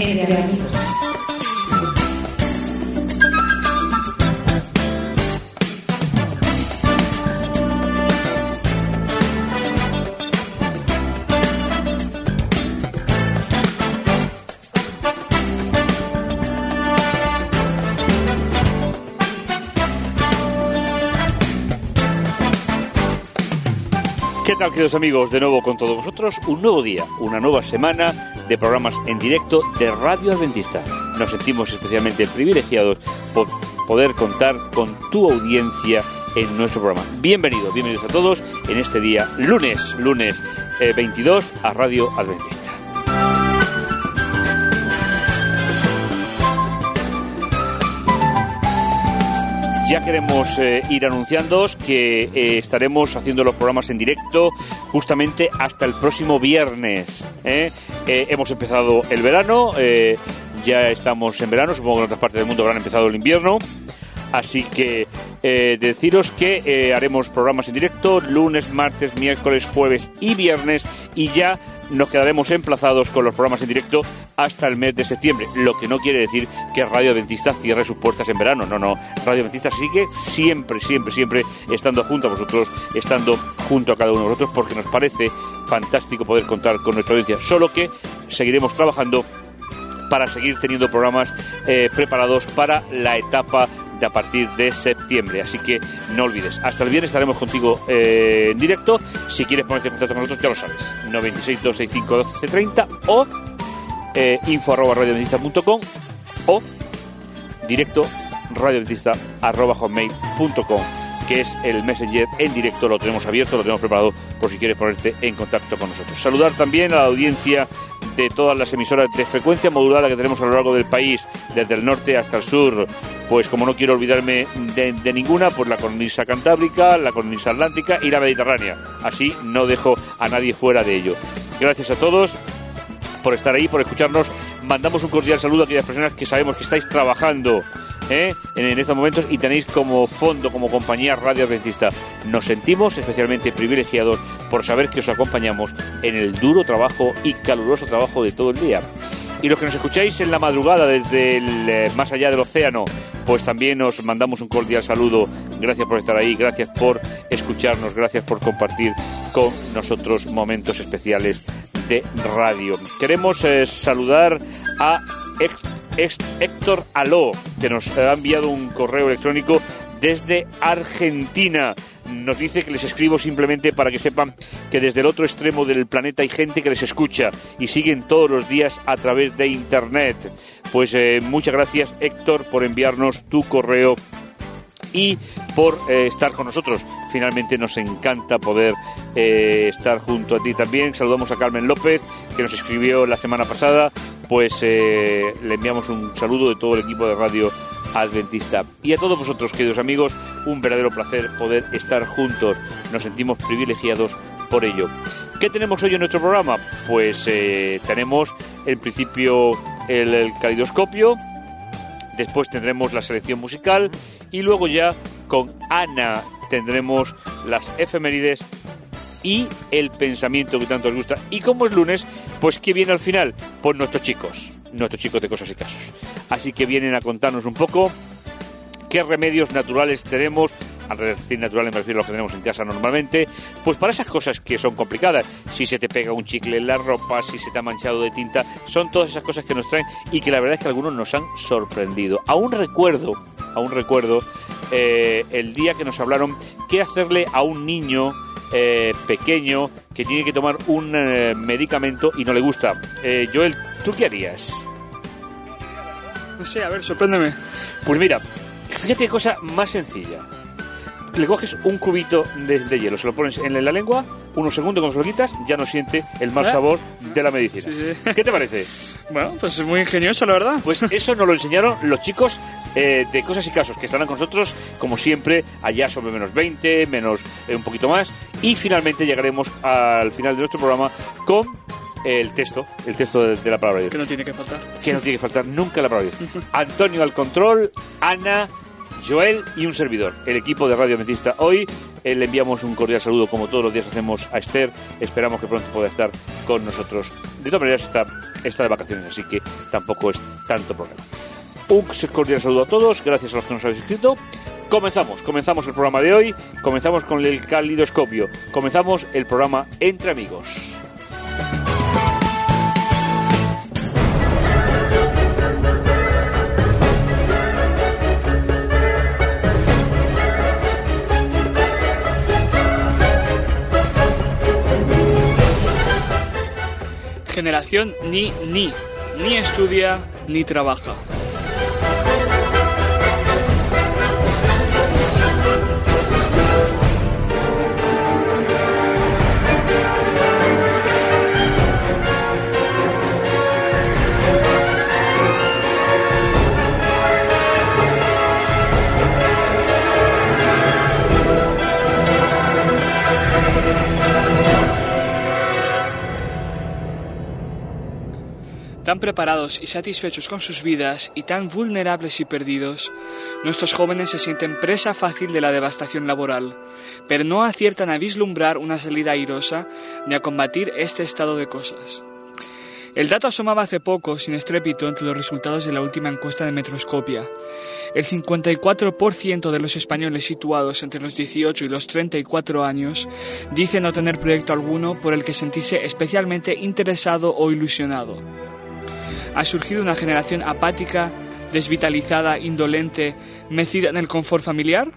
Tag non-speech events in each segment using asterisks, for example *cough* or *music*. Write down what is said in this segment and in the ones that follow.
¿Qué tal, queridos amigos? De nuevo con todos vosotros, un nuevo día, una nueva semana de programas en directo de Radio Adventista. Nos sentimos especialmente privilegiados por poder contar con tu audiencia en nuestro programa. Bienvenidos, bienvenidos a todos en este día, lunes, lunes eh, 22, a Radio Adventista. Ya queremos eh, ir anunciándoos que eh, estaremos haciendo los programas en directo justamente hasta el próximo viernes. ¿eh? Hemos empezado el verano, ya estamos en verano, supongo que en otras partes del mundo habrán empezado el invierno. Así que eh, deciros que eh, haremos programas en directo lunes, martes, miércoles, jueves y viernes y ya nos quedaremos emplazados con los programas en directo hasta el mes de septiembre, lo que no quiere decir que Radio Adventista cierre sus puertas en verano, no, no, Radio Adventista sigue siempre, siempre, siempre estando junto a vosotros, estando junto a cada uno de vosotros, porque nos parece fantástico poder contar con nuestra audiencia, solo que seguiremos trabajando para seguir teniendo programas eh, preparados para la etapa a partir de septiembre. Así que no olvides, hasta el viernes estaremos contigo eh, en directo. Si quieres ponerte en contacto con nosotros, ya lo sabes, 96 265 1230 o eh, info arroba radioadventista.com o directo hotmail.com que es el Messenger en directo, lo tenemos abierto, lo tenemos preparado por si quieres ponerte en contacto con nosotros. Saludar también a la audiencia de todas las emisoras de frecuencia modulada que tenemos a lo largo del país, desde el norte hasta el sur. Pues como no quiero olvidarme de, ninguna, pues la cornisa cantábrica, la cornisa atlántica y la mediterránea. Así no dejo a nadie fuera de ello. Gracias a todos por estar ahí, por escucharnos. Mandamos un cordial saludo a aquellas personas que sabemos que estáis trabajando ¿eh? en, en estos momentos y tenéis como fondo, como compañía Radio Adventista. Nos sentimos especialmente privilegiados por saber que os acompañamos en el duro trabajo y caluroso trabajo de todo el día. Y los que nos escucháis en la madrugada desde eh, más allá del océano, pues también os mandamos un cordial saludo. Gracias por estar ahí, gracias por escucharnos, gracias por compartir con nosotros momentos especiales de radio. Queremos eh, saludar a Héctor Aló, que nos ha enviado un correo electrónico desde Argentina. Nos dice que les escribo simplemente para que sepan que desde el otro extremo del planeta hay gente que les escucha y siguen todos los días a través de Internet. Pues eh, muchas gracias Héctor por enviarnos tu correo y por eh, estar con nosotros. Finalmente nos encanta poder eh, estar junto a ti también. Saludamos a Carmen López, que nos escribió la semana pasada. Pues le enviamos un saludo de todo el equipo de Radio Adventista. Y a todos vosotros, queridos amigos, un verdadero placer poder estar juntos. Nos sentimos privilegiados por ello. ¿Qué tenemos hoy en nuestro programa? Pues eh, tenemos en principio el, el después tendremos la selección musical y luego ya con Ana tendremos las efemérides y el pensamiento que tanto os gusta. Y como es lunes, pues ¿qué viene al final? Pues nuestros chicos, nuestros chicos de cosas y casos. Así que vienen a contarnos un poco qué remedios naturales tenemos al decir naturales me refiero a los que tenemos en casa normalmente, pues para esas cosas que son complicadas, si se te pega un chicle en la ropa, si se te ha manchado de tinta, son todas esas cosas que nos traen y que la verdad es que algunos nos han sorprendido. Aún recuerdo, aún recuerdo eh, el día que nos hablaron qué hacerle a un niño eh, pequeño que tiene que tomar un eh, medicamento y no le gusta. Eh, Joel, ¿tú qué harías? No sé, a ver, sorpréndeme. Pues mira, fíjate qué cosa más sencilla. Le coges un cubito de, de hielo, se lo pones en la lengua, unos segundos cuando se lo quitas, ya no siente el mal ¿Eh? sabor de la medicina. Sí, sí. ¿Qué te parece? Bueno, pues es muy ingenioso, la verdad. Pues eso nos lo enseñaron los chicos eh, de Cosas y Casos, que estarán con nosotros, como siempre, allá sobre menos 20, menos eh, un poquito más. Y finalmente llegaremos al final de nuestro programa con el texto, el texto de, de la palabra de Dios. Que no tiene que faltar. Que no tiene que faltar nunca la palabra de Dios. *laughs* Antonio al control, Ana, Joel y un servidor. El equipo de Radio Adventista hoy. eh, le enviamos un cordial saludo, como todos los días hacemos a Esther. Esperamos que pronto pueda estar con nosotros. De todas maneras está, está de vacaciones, así que tampoco es tanto problema. Un cordial saludo a todos, gracias a los que nos habéis escrito. Comenzamos, comenzamos el programa de hoy, comenzamos con el calidoscopio, comenzamos el programa Entre Amigos. Generación ni ni, ni estudia ni trabaja. Tan preparados y satisfechos con sus vidas y tan vulnerables y perdidos, nuestros jóvenes se sienten presa fácil de la devastación laboral, pero no aciertan a vislumbrar una salida airosa ni a combatir este estado de cosas. El dato asomaba hace poco, sin estrépito, entre los resultados de la última encuesta de Metroscopia. El 54% de los españoles situados entre los 18 y los 34 años dicen no tener proyecto alguno por el que sentirse especialmente interesado o ilusionado ha surgido una generación apática, desvitalizada, indolente, mecida en el confort familiar?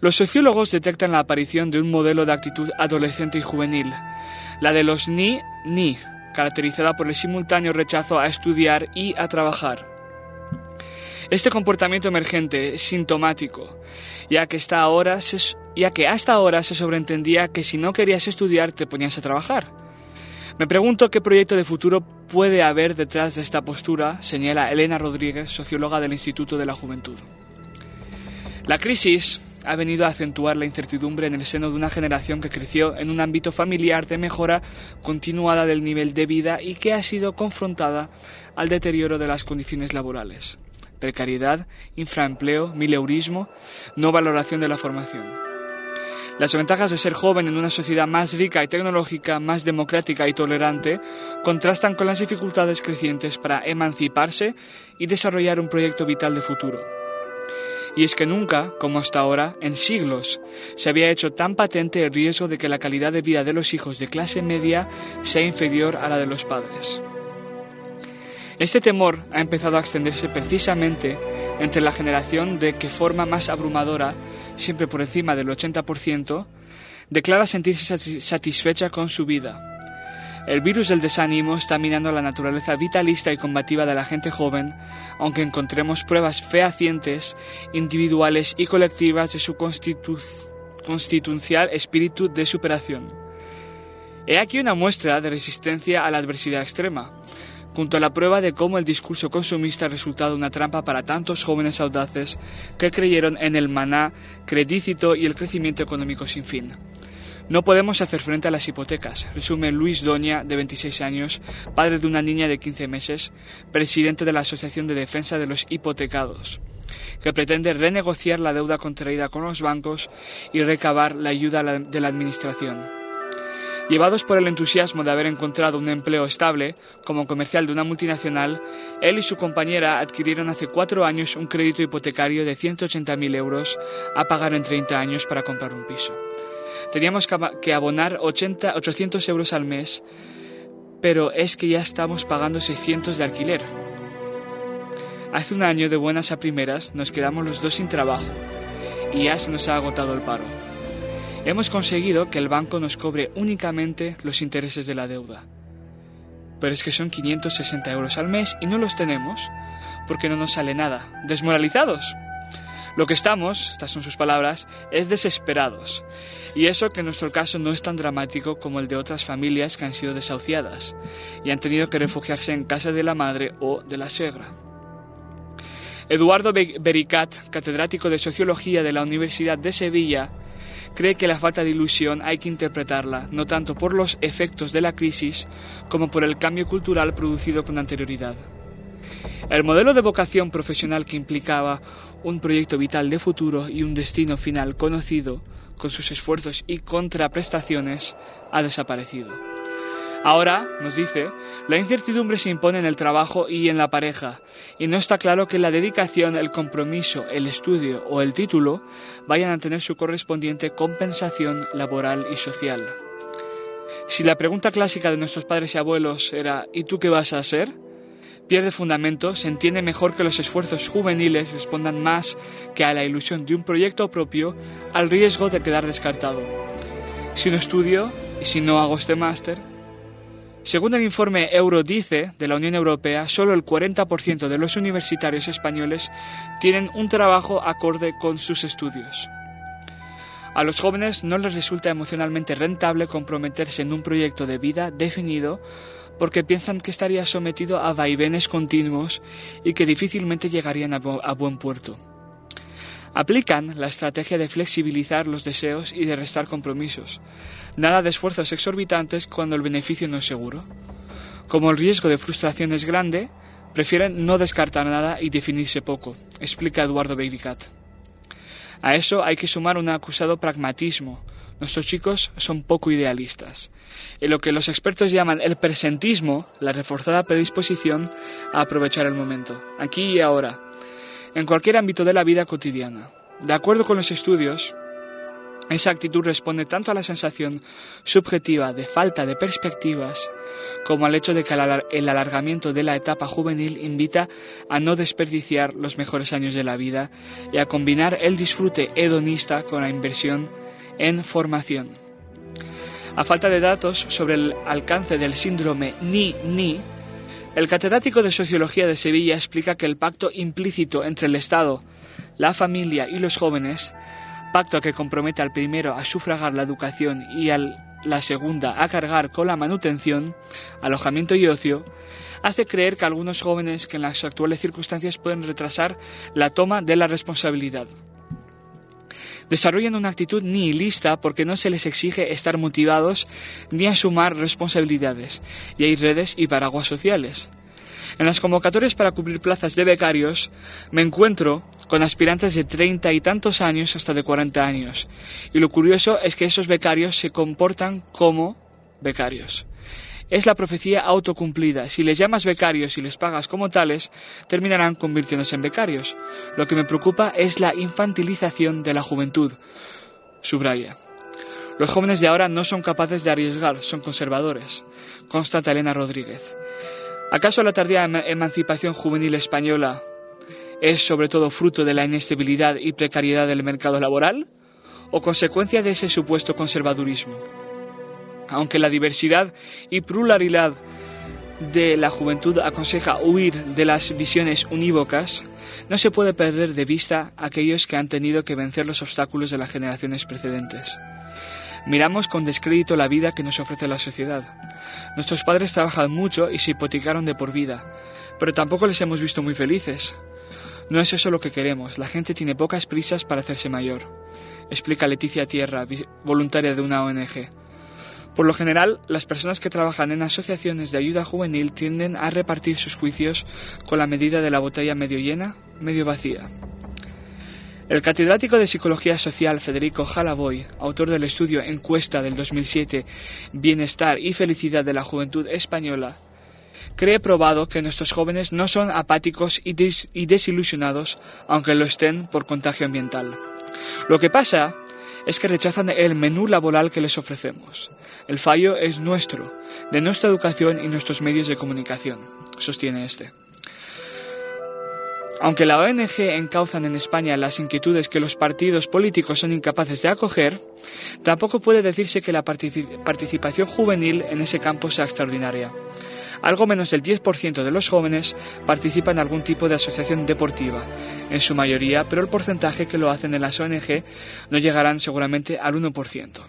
Los sociólogos detectan la aparición de un modelo de actitud adolescente y juvenil, la de los ni ni, caracterizada por el simultáneo rechazo a estudiar y a trabajar. Este comportamiento emergente es sintomático, ya que, ya hasta ahora se sobreentendía que si no querías estudiar te ponías a trabajar. Me pregunto qué proyecto de futuro puede haber detrás de esta postura, señala Elena Rodríguez, socióloga del Instituto de la Juventud. La crisis ha venido a acentuar la incertidumbre en el seno de una generación que creció en un ámbito familiar de mejora continuada del nivel de vida y que ha sido confrontada al deterioro de las condiciones laborales. Precariedad, infraempleo, mileurismo, no valoración de la formación. Las ventajas de ser joven en una sociedad más rica y tecnológica, más democrática y tolerante, contrastan con las dificultades crecientes para emanciparse y desarrollar un proyecto vital de futuro. Y es que nunca, como hasta ahora, en siglos, se había hecho tan patente el riesgo de que la calidad de vida de los hijos de clase media sea inferior a la de los padres. Este temor ha empezado a extenderse precisamente entre la generación de que forma más abrumadora, siempre por encima del 80%, declara sentirse satisfecha con su vida. El virus del desánimo está minando la naturaleza vitalista y combativa de la gente joven, aunque encontremos pruebas fehacientes, individuales y colectivas de su constitucional espíritu de superación. He aquí una muestra de resistencia a la adversidad extrema junto a la prueba de cómo el discurso consumista ha resultado una trampa para tantos jóvenes audaces que creyeron en el maná credícito y el crecimiento económico sin fin. No podemos hacer frente a las hipotecas, resume Luis Doña, de 26 años, padre de una niña de 15 meses, presidente de la Asociación de Defensa de los Hipotecados, que pretende renegociar la deuda contraída con los bancos y recabar la ayuda de la Administración. Llevados por el entusiasmo de haber encontrado un empleo estable como comercial de una multinacional, él y su compañera adquirieron hace cuatro años un crédito hipotecario de 180.000 euros a pagar en 30 años para comprar un piso. Teníamos que abonar 80, 800 euros al mes, pero es que ya estamos pagando 600 de alquiler. Hace un año de buenas a primeras nos quedamos los dos sin trabajo y ya se nos ha agotado el paro hemos conseguido que el banco nos cobre únicamente los intereses de la deuda. Pero es que son 560 euros al mes y no los tenemos porque no nos sale nada. Desmoralizados. Lo que estamos, estas son sus palabras, es desesperados. Y eso que en nuestro caso no es tan dramático como el de otras familias que han sido desahuciadas y han tenido que refugiarse en casa de la madre o de la suegra. Eduardo Bericat, catedrático de Sociología de la Universidad de Sevilla, cree que la falta de ilusión hay que interpretarla no tanto por los efectos de la crisis como por el cambio cultural producido con anterioridad. El modelo de vocación profesional que implicaba un proyecto vital de futuro y un destino final conocido, con sus esfuerzos y contraprestaciones, ha desaparecido. Ahora, nos dice, la incertidumbre se impone en el trabajo y en la pareja, y no está claro que la dedicación, el compromiso, el estudio o el título vayan a tener su correspondiente compensación laboral y social. Si la pregunta clásica de nuestros padres y abuelos era ¿y tú qué vas a hacer? pierde fundamento, se entiende mejor que los esfuerzos juveniles respondan más que a la ilusión de un proyecto propio al riesgo de quedar descartado. Si no estudio y si no hago este máster, según el informe Eurodice de la Unión Europea, solo el 40% de los universitarios españoles tienen un trabajo acorde con sus estudios. A los jóvenes no les resulta emocionalmente rentable comprometerse en un proyecto de vida definido porque piensan que estaría sometido a vaivenes continuos y que difícilmente llegarían a, buen puerto. Aplican la estrategia de flexibilizar los deseos y de restar compromisos. Nada de esfuerzos exorbitantes cuando el beneficio no es seguro. Como el riesgo de frustración es grande, prefieren no descartar nada y definirse poco, explica Eduardo Beiricat. A eso hay que sumar un acusado pragmatismo, Nuestros chicos son poco idealistas. En lo que los expertos llaman el presentismo, la reforzada predisposición a aprovechar el momento, aquí y ahora, en cualquier ámbito de la vida cotidiana. De acuerdo con los estudios, esa actitud responde tanto a la sensación subjetiva de falta de perspectivas como al hecho de que el alargamiento de la etapa juvenil invita a no desperdiciar los mejores años de la vida y a combinar el disfrute hedonista con la inversión en formación. A falta de datos sobre el alcance del síndrome Ni-Ni, el catedrático de Sociología de Sevilla explica que el pacto implícito entre el Estado, la familia y los jóvenes, pacto que compromete al primero a sufragar la educación y a la segunda a cargar con la manutención, alojamiento y ocio, hace creer que algunos jóvenes que en las actuales circunstancias pueden retrasar la toma de la responsabilidad desarrollan una actitud nihilista porque no se les exige estar motivados ni asumar responsabilidades, y hay redes y paraguas sociales. En las convocatorias para cubrir plazas de becarios me encuentro con aspirantes de treinta y tantos años hasta de cuarenta años, y lo curioso es que esos becarios se comportan como becarios. Es la profecía autocumplida. Si les llamas becarios y les pagas como tales, terminarán convirtiéndose en becarios. Lo que me preocupa es la infantilización de la juventud. Subraya. Los jóvenes de ahora no son capaces de arriesgar, son conservadores, constata Elena Rodríguez. ¿Acaso la tardía emancipación juvenil española es sobre todo fruto de la inestabilidad y precariedad del mercado laboral? ¿O consecuencia de ese supuesto conservadurismo? Aunque la diversidad y pluralidad de la juventud aconseja huir de las visiones unívocas, no se puede perder de vista aquellos que han tenido que vencer los obstáculos de las generaciones precedentes. Miramos con descrédito la vida que nos ofrece la sociedad. Nuestros padres trabajan mucho y se hipotecaron de por vida, pero tampoco les hemos visto muy felices. No es eso lo que queremos, la gente tiene pocas prisas para hacerse mayor, explica Leticia Tierra, voluntaria de una ONG. Por lo general, las personas que trabajan en asociaciones de ayuda juvenil tienden a repartir sus juicios con la medida de la botella medio llena, medio vacía. El catedrático de Psicología Social Federico Jalaboy, autor del estudio Encuesta del 2007 Bienestar y Felicidad de la Juventud Española, cree probado que nuestros jóvenes no son apáticos y, y desilusionados, aunque lo estén por contagio ambiental. Lo que pasa es que rechazan el menú laboral que les ofrecemos. El fallo es nuestro, de nuestra educación y nuestros medios de comunicación, sostiene este. Aunque la ONG encauzan en España las inquietudes que los partidos políticos son incapaces de acoger, tampoco puede decirse que la participación juvenil en ese campo sea extraordinaria. Algo menos del 10% de los jóvenes participa en algún tipo de asociación deportiva, en su mayoría, pero el porcentaje que lo hacen en las ONG no llegarán seguramente al 1%.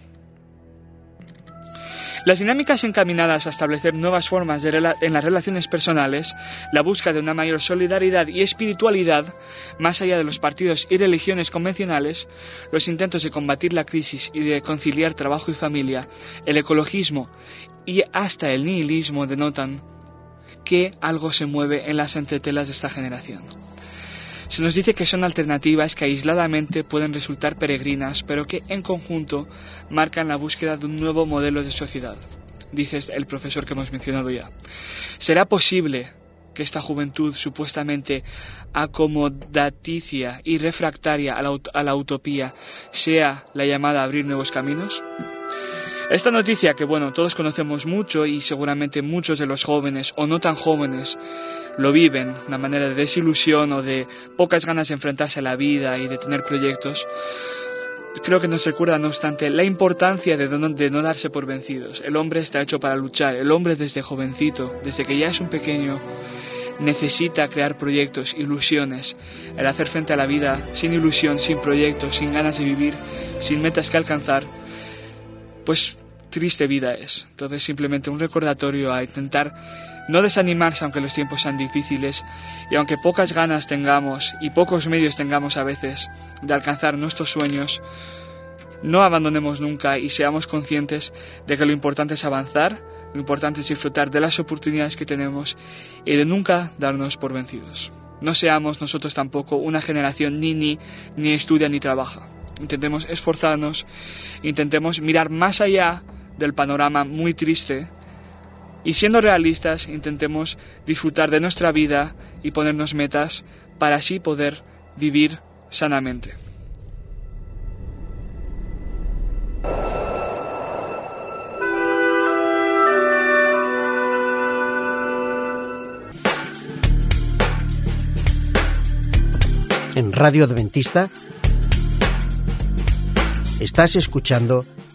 Las dinámicas encaminadas a establecer nuevas formas en las relaciones personales, la búsqueda de una mayor solidaridad y espiritualidad, más allá de los partidos y religiones convencionales, los intentos de combatir la crisis y de conciliar trabajo y familia, el ecologismo y hasta el nihilismo denotan que algo se mueve en las entretelas de esta generación. Se nos dice que son alternativas que aisladamente pueden resultar peregrinas, pero que en conjunto marcan la búsqueda de un nuevo modelo de sociedad. dice el profesor que hemos mencionado ya. ¿Será posible que esta juventud supuestamente acomodaticia y refractaria a la, a la utopía sea la llamada a abrir nuevos caminos? Esta noticia que, bueno, todos conocemos mucho y seguramente muchos de los jóvenes o no tan jóvenes lo viven, una manera de desilusión o de pocas ganas de enfrentarse a la vida y de tener proyectos, creo que nos recuerda, no obstante, la importancia de no, de no darse por vencidos. El hombre está hecho para luchar, el hombre desde jovencito, desde que ya es un pequeño, necesita crear proyectos, ilusiones, el hacer frente a la vida sin ilusión, sin proyectos, sin ganas de vivir, sin metas que alcanzar, pues triste vida es. Entonces simplemente un recordatorio a intentar no desanimarse aunque los tiempos sean difíciles y aunque pocas ganas tengamos y pocos medios tengamos a veces de alcanzar nuestros sueños, no abandonemos nunca y seamos conscientes de que lo importante es avanzar, lo importante es disfrutar de las oportunidades que tenemos y de nunca darnos por vencidos. No seamos nosotros tampoco una generación ni ni, ni estudia ni trabaja. Intentemos esforzarnos, intentemos mirar más allá del panorama muy triste y siendo realistas intentemos disfrutar de nuestra vida y ponernos metas para así poder vivir sanamente. En Radio Adventista estás escuchando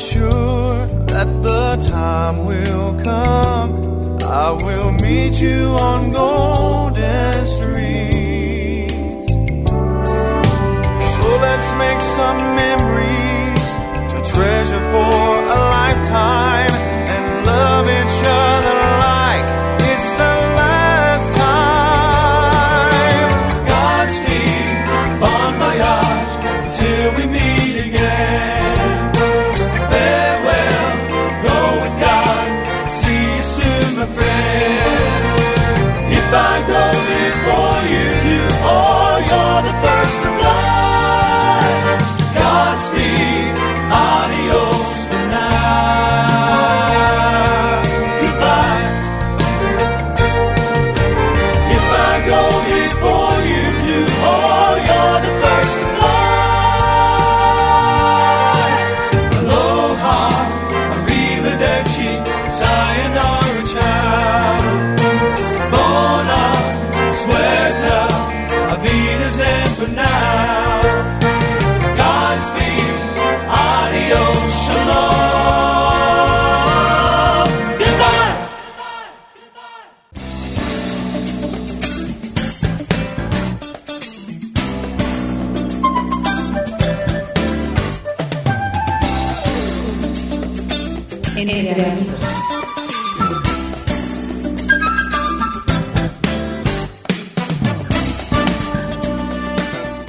sure that the time will come. I will meet you on golden streets. So let's make some memories to treasure for a lifetime and love each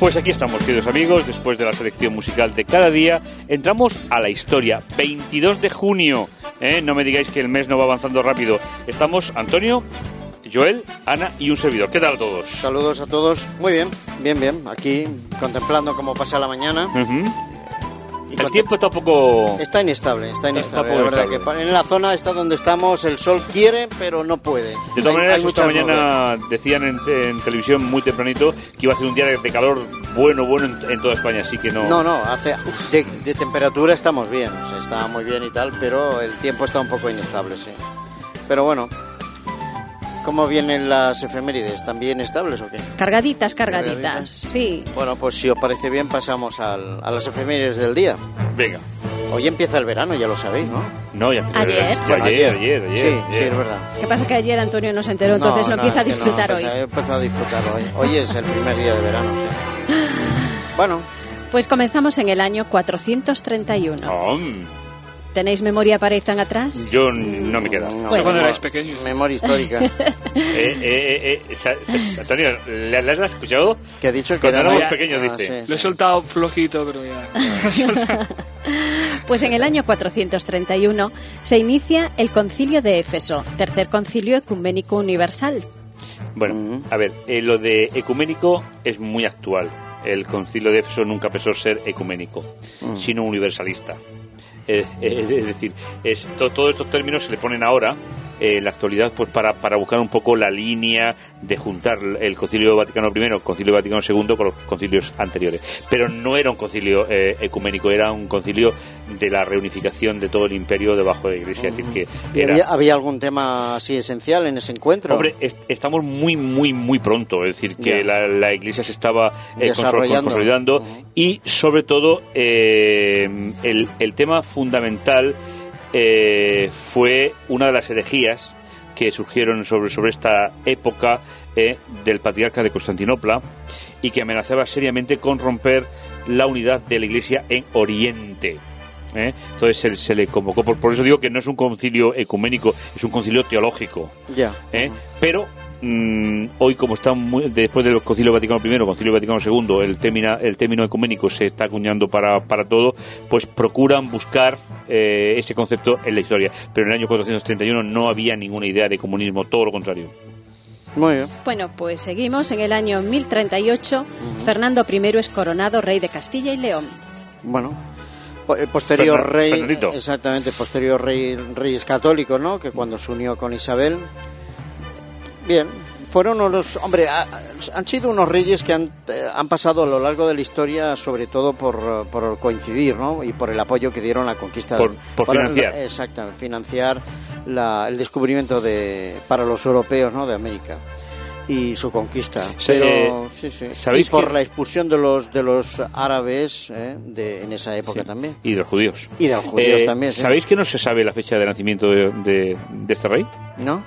Pues aquí estamos, queridos amigos, después de la selección musical de cada día, entramos a la historia. 22 de junio, ¿eh? no me digáis que el mes no va avanzando rápido. Estamos, Antonio, Joel, Ana y un servidor. ¿Qué tal a todos? Saludos a todos. Muy bien, bien, bien. Aquí contemplando cómo pasa la mañana. Ujú. Y El tiempo está un poco... Está inestable, está inestable. poco la verdad inestable. que en la zona está donde estamos, el sol quiere, pero no puede. De todas maneras, esta mañana decían en, en televisión muy tempranito que iba a ser un día de, de calor bueno, bueno en, en toda España, así que no... No, no, hace de, de temperatura estamos bien, o sea, está muy bien y tal, pero el tiempo está un poco inestable, sí. Pero bueno, ¿cómo vienen las efemérides? ¿También estables o qué? Cargaditas, cargaditas. Cargaditas. Sí. Bueno, pues si os parece bien pasamos al- a las efemérides del día. Venga. Hoy empieza el verano, ya lo sabéis, ¿no? No, ya Ayer. Ya Bueno, ayer, ayer, ayer, Sí, ayer. sí, es verdad. ¿Qué pasa que ayer Antonio no se enteró, entonces lo No, no, empieza a que no, disfrutar hoy? empieza- He empezado a disfrutar hoy. Hoy es el primer día de verano, sí. *gasps* Bueno, Pues comenzamos en el año 431. Oh, ¿Tenéis memoria para ir tan atrás? yo no me queda. no, Eso cuando erais pequeños. Memoria histórica. *laughs* Eh, eh, eh, eh, sa- sa- Antonio, ¿le, le has escuchado? que ha dicho que Cuando éramos Ah, pequeños, dice. sí, Lo he sí. soltado flojito, pero ya. *laughs* Pues en el año 431 se inicia el Concilio de Éfeso, tercer concilio ecuménico universal. Bueno, a ver, eh, lo de ecuménico es muy actual. El concilio de Éfeso nunca pensó ser ecuménico, sino universalista. Es decir, es, to- todos estos términos se le ponen ahora eh, en la actualidad pues para, para buscar un poco la línea de juntar el Concilio Vaticano I, el Concilio Vaticano II con los concilios anteriores. Pero no era un concilio eh, ecuménico, era un concilio de la reunificación de todo el imperio debajo de la Iglesia. Es decir, ¿Y que era, había, había algún tema así esencial en ese encuentro? Hombre, est- estamos muy, muy, muy pronto. Es decir, que la, la iglesia se estaba eh, Desarrollando. consolidando y, sobre todo, eh, el, el tema fundamental eh, fue una de las herejías que surgieron sobre, sobre esta época eh, del patriarca de Constantinopla y que amenazaba seriamente con romper la unidad de la iglesia en Oriente. ¿eh? Entonces se, se le convocó, por, por eso digo que no es un concilio ecuménico, es un concilio teológico. Ya. ¿eh? Pero mm, hoy, como está muy- después del Concilio Vaticano I, Concilio Vaticano II, el, término el término ecuménico se está acuñando para, para todo, pues procuran buscar eh, ese concepto en la historia. Pero en el año 431 no había ninguna idea de comunismo, todo lo contrario. Muy bien. Bueno, pues seguimos. En el año 1038, Fernando I es coronado rey de Castilla y León. Bueno. El posterior Fernan- rey, Fernandito. exactamente, posterior rey, reyes católico, ¿no? Que cuando se unió con Isabel, bien, fueron unos, hombre, ha- han sido unos reyes que han, eh, han pasado a lo largo de la historia, sobre todo por, por coincidir, ¿no? Y por el apoyo que dieron a la conquista. Por- por financiar. Exactamente, financiar la- el descubrimiento de, para los europeos, ¿no? De América y su conquista. Sí, Pero, eh, sí, sí. Y ¿sabéis por que- la expulsión de los, de los árabes eh, de, en esa época también. Y de los judíos. Y de los judíos Eh, también, sí. ¿Sabéis que no se sabe la fecha de nacimiento de, de- de este rey? ¿No?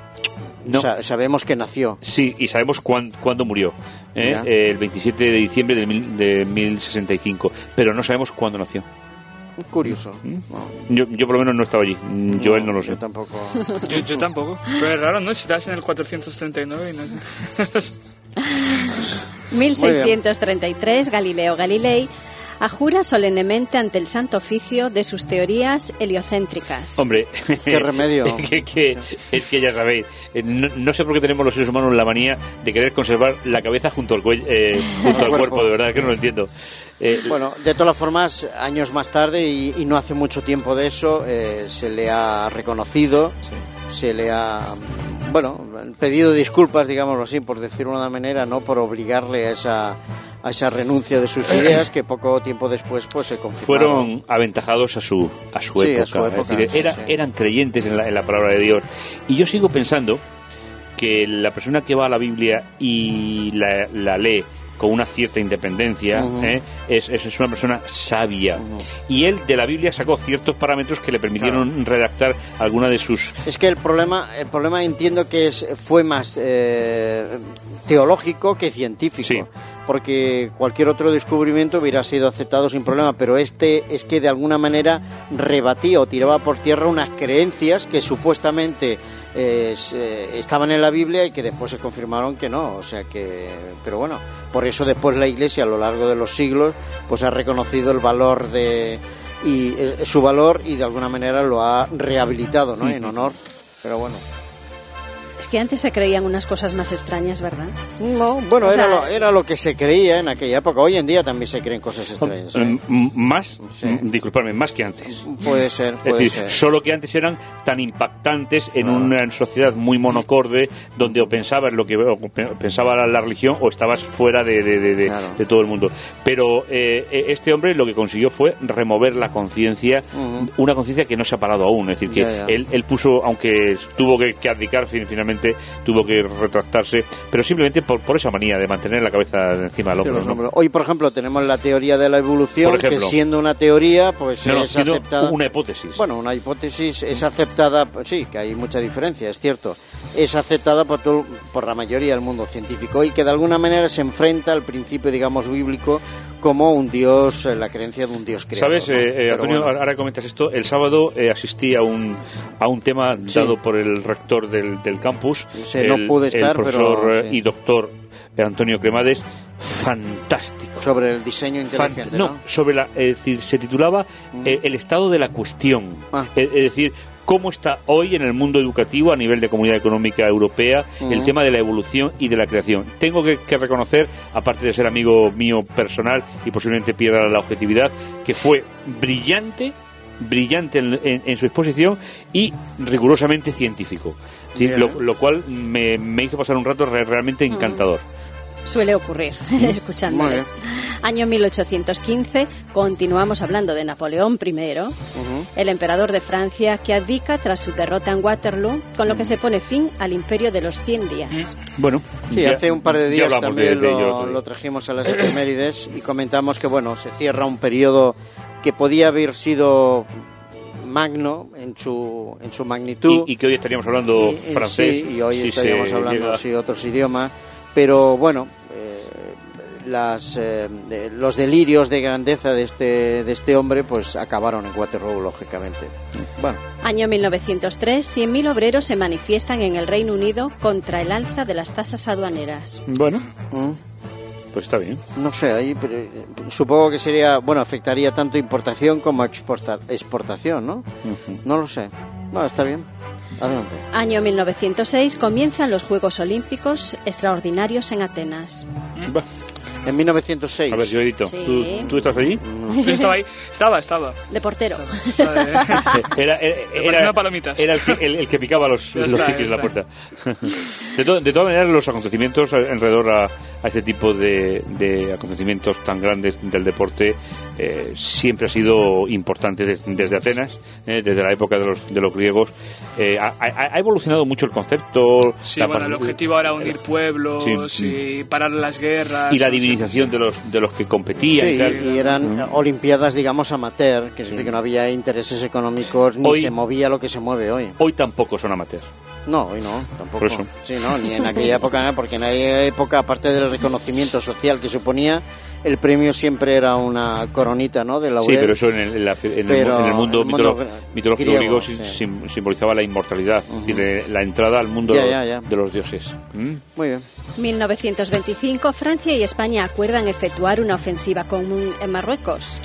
No. Sa- sabemos que nació. Sí, y sabemos cuán- cuándo murió. ¿eh? Eh, el 27 de diciembre de, mil, de 1065. Pero no sabemos cuándo nació. Curioso. ¿Mm? No, Yo, yo por lo menos no estaba allí. Mm, Joel no lo sé. Yo tampoco. *laughs* Yo, yo tampoco. Pero es raro, ¿no? Si estás en el 439 y no sé. *laughs* 1633, Galileo Galilei ajura solemnemente ante el Santo Oficio de sus teorías heliocéntricas. Hombre, *laughs* Qué remedio. *laughs* que, que- es que ya sabéis, eh, no, no sé por qué tenemos los seres humanos la manía de querer conservar la cabeza junto al, cuello, eh, *laughs* junto al cuerpo. cuerpo. de verdad, que no lo entiendo. Eh, Bueno, de todas formas, años más tarde, y, y no hace mucho tiempo de eso, eh, se le ha reconocido, se le ha, bueno, pedido disculpas, digámoslo así, por decirlo de una manera, no por obligarle a esa, a esa renuncia de sus *clears throat* ideas que poco tiempo después pues se confirmaron. fueron aventajados a su a su Sí, a época, su Es época, decir, sí, era- sí. eran creyentes en la, en la palabra de Dios y yo sigo pensando que la persona que va a la Biblia y la, la lee con una cierta independencia. ¿eh? es, es- es una persona sabia y él de la Biblia sacó ciertos parámetros que le permitieron redactar alguna de sus Es que el problema, el problema entiendo que es, fue más eh, teológico que científico. Sí. Porque cualquier otro descubrimiento hubiera sido aceptado sin problema, pero este es que de alguna manera rebatía o tiraba por tierra unas creencias que supuestamente eh, se- estaban en la Biblia y que después se confirmaron que no. O sea que, pero bueno, por eso después la Iglesia a lo largo de los siglos, pues ha reconocido el valor de y eh, su valor y de alguna manera lo ha rehabilitado, ¿no? En honor. Pero bueno. Es que antes se creían unas cosas más extrañas, ¿verdad? No, bueno, O era, sea- lo, era lo que se creía en aquella época. Hoy en día también se creen cosas extrañas. ¿eh? Mm, Más, Sí. disculpadme, más que antes. Puede ser, Es decir, ser. solo que antes eran tan impactantes en Ah. una sociedad muy monocorde donde o pensabas lo que o pensaba la, la religión o estabas fuera de, de- de- de- Claro. de todo el mundo. Pero eh, eh, este hombre lo que consiguió fue remover la conciencia, una conciencia que no se ha parado aún. Es decir, que Ya, ya. Él, él puso, aunque tuvo que, que abdicar fin- finalmente, tuvo que retractarse, pero simplemente por, por esa manía de mantener la cabeza encima del Sí, hombro. hombros. Hoy, por ejemplo, tenemos la teoría de la evolución, ejemplo. que siendo una teoría, pues No, no, es aceptada. una hipótesis. Bueno, una hipótesis es aceptada, pues sí, que hay mucha diferencia, es cierto. Es aceptada por, todo- por la mayoría del mundo científico y que de alguna manera se enfrenta al principio, digamos, bíblico como un dios, eh, la creencia de un dios creador. ¿Sabes, ¿no? eh, eh, Antonio, bueno, ahora que comentas esto, el sábado eh, asistí a un, a un tema Sí. dado por el rector del, del campus, Sí, no el, pude estar, el profesor pero sí. y doctor Antonio Cremades, fantástico. sobre el diseño inteligente, no, ¿no? sobre la, es decir, se titulaba eh, El estado de la cuestión. Ah. Es decir, cómo está hoy en el mundo educativo a nivel de Comunidad Económica Europea el tema de la evolución y de la creación. Tengo que, que reconocer, aparte de ser amigo mío personal y posiblemente pierda la objetividad, que fue brillante brillante en, en- en su exposición y rigurosamente científico. Sí, lo, lo cual me, me hizo pasar un rato re- realmente encantador. Suele ocurrir, *laughs* escuchándole. Año 1815, continuamos hablando de Napoleón I, el emperador de Francia que abdica tras su derrota en Waterloo, con lo que se pone fin al imperio de los 100 días. Bueno, Sí, ya- hace un par de días también de- de ello lo, trajimos a las efemérides y *clears throat* comentamos que, bueno, se cierra un periodo que podía haber sido magno en su, en su magnitud. y, y que hoy estaríamos hablando Y- francés. sí, y hoy si estaríamos hablando llega- sí, otros idiomas, pero bueno, eh, las, eh, de- los delirios de grandeza de este, de este hombre pues acabaron en Waterloo, lógicamente. Bueno, Año 1903, 100.000 obreros se manifiestan en el Reino Unido contra el alza de las tasas aduaneras. Bueno, mm, pues está bien. no sé, ahí pero, supongo que sería, bueno, afectaría tanto importación como exporta- exportación, ¿no? No lo sé. Bueno, está bien. Adelante. Año 1906, comienzan los Juegos Olímpicos Extraordinarios en Atenas. Va, En 1906. A ver, Joelito, Sí. ¿tú, ¿tú estás allí? Yo estaba ahí. Estaba, estaba. De portero. Estaba, eh. *laughs* Era, era, parecían era- palomitas. era el, que, el- el que picaba los, los está, tickets en la puerta. *laughs* De, to- de todas maneras, los acontecimientos alrededor a, a este tipo de, de acontecimientos tan grandes del deporte eh, siempre ha sido importante des- desde Atenas, eh, desde la época de los, de los griegos. Eh, ha, evolucionado mucho el concepto. Sí, la bueno, el objetivo era unir pueblos Sí, y parar las guerras. y la divinización de los, de los que competían. Sí, y tal. y eran olimpiadas, digamos, amateur, que es decir, que no había intereses económicos ni Hoy- se movía lo que se mueve hoy. Hoy tampoco son amateurs. No, hoy no, tampoco. Por eso. Sí, no, ni en aquella época, ¿no? porque en aquella época, aparte del reconocimiento social que suponía, el premio siempre era una coronita, ¿no? De Sí, laurel. pero eso en el, en la- en el Pero mu- en el mundo, el mundo mitolo- mitológico griego, griego, sí. sim- simbolizaba la inmortalidad, es decir, eh, la entrada al mundo Ya, ya, ya. de los dioses. ¿Mm? Muy bien. 1925, Francia y España acuerdan efectuar una ofensiva común en Marruecos.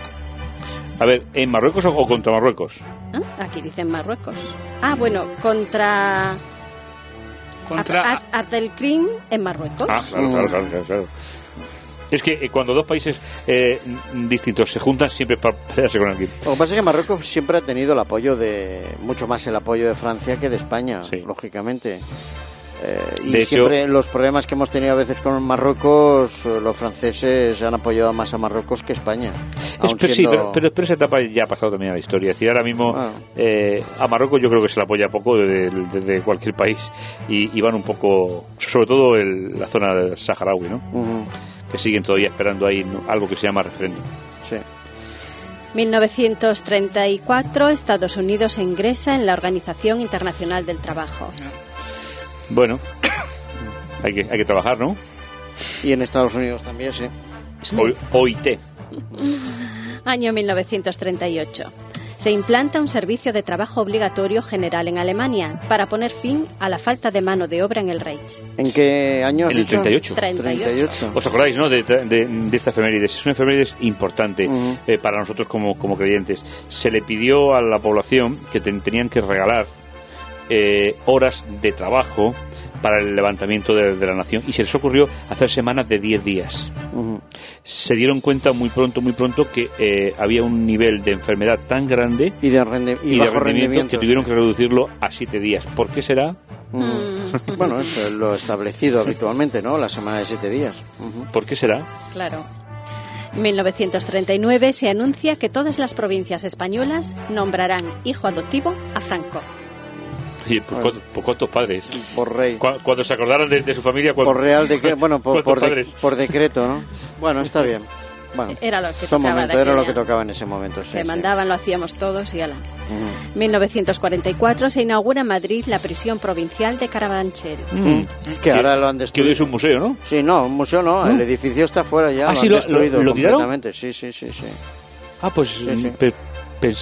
A ver, ¿en Marruecos o, o contra Marruecos? ¿Ah? Aquí dicen Marruecos. Ah, bueno, contra Contra. Ab- Ab- Abdelkrim en Marruecos. Ah, claro, claro, claro. Es que eh, cuando dos países eh, distintos se juntan, siempre es para pelearse con alguien. Lo que pasa es que Marruecos siempre ha tenido el apoyo de, mucho más el apoyo de Francia que de España, Sí. lógicamente. Eh, y De hecho- siempre los problemas que hemos tenido a veces con Marruecos, eh, los franceses han apoyado más a Marruecos que España. Es- pero, sí, pero, pero- pero esa etapa ya ha pasado también a la historia. Es decir, ahora mismo Ah. eh, a Marruecos yo creo que se le apoya poco desde, desde cualquier país y, y van un poco, sobre todo el- la zona del saharaui, ¿no? Que siguen todavía esperando ahí ¿no? algo que se llama referéndum. sí. 1934, Estados Unidos ingresa en la Organización Internacional del Trabajo. Bueno, hay que, hay que trabajar, ¿no? Y en Estados Unidos también, sí. O- OIT. Año 1938. se implanta un servicio de trabajo obligatorio general en Alemania para poner fin a la falta de mano de obra en el Reich. ¿En qué año En el dicho? 38. 38. ¿Os acordáis, no? De, de- de esta efemérides. Es una efemérides importante Ujú. eh, para nosotros como, como creyentes. Se le pidió a la población que ten- tenían que regalar eh, horas de trabajo para el levantamiento de, de la nación y se les ocurrió hacer semanas de 10 días. Se dieron cuenta muy pronto, muy pronto que eh, había un nivel de enfermedad tan grande Y de, rende- y y, de bajo rendimiento que tuvieron que reducirlo a 7 días. ¿Por qué será? Ujú. Bueno, eso es lo establecido habitualmente, ¿no? La semana de siete días. Ujú. ¿Por qué será? Claro. En 1939 se anuncia que todas las provincias españolas nombrarán hijo adoptivo a Franco. Y, pues, ¿cuántos, pues, cuántos padres? Por rey. Cu- Cuando se acordaron de, de su familia, ¿cuál- Por real decreto. Bueno, por, ¿Cuántos por, de- por decreto, ¿no? Bueno, está bien. Bueno, Era lo que tocaba momento, era lo que tocaba en ese momento. Sí, Se sí. mandaban, lo hacíamos todos y ala. Ujú. 1944 se inaugura en Madrid la prisión provincial de Carabanchel. Mm. Que ahora lo han Que hoy destruido. es un museo, ¿no? Sí, no, un museo no, el edificio está fuera ya, Ah, lo sí, han lo- destruido lo- lo completamente. Sí, sí, sí, sí. Ah, pues... Sí, sí.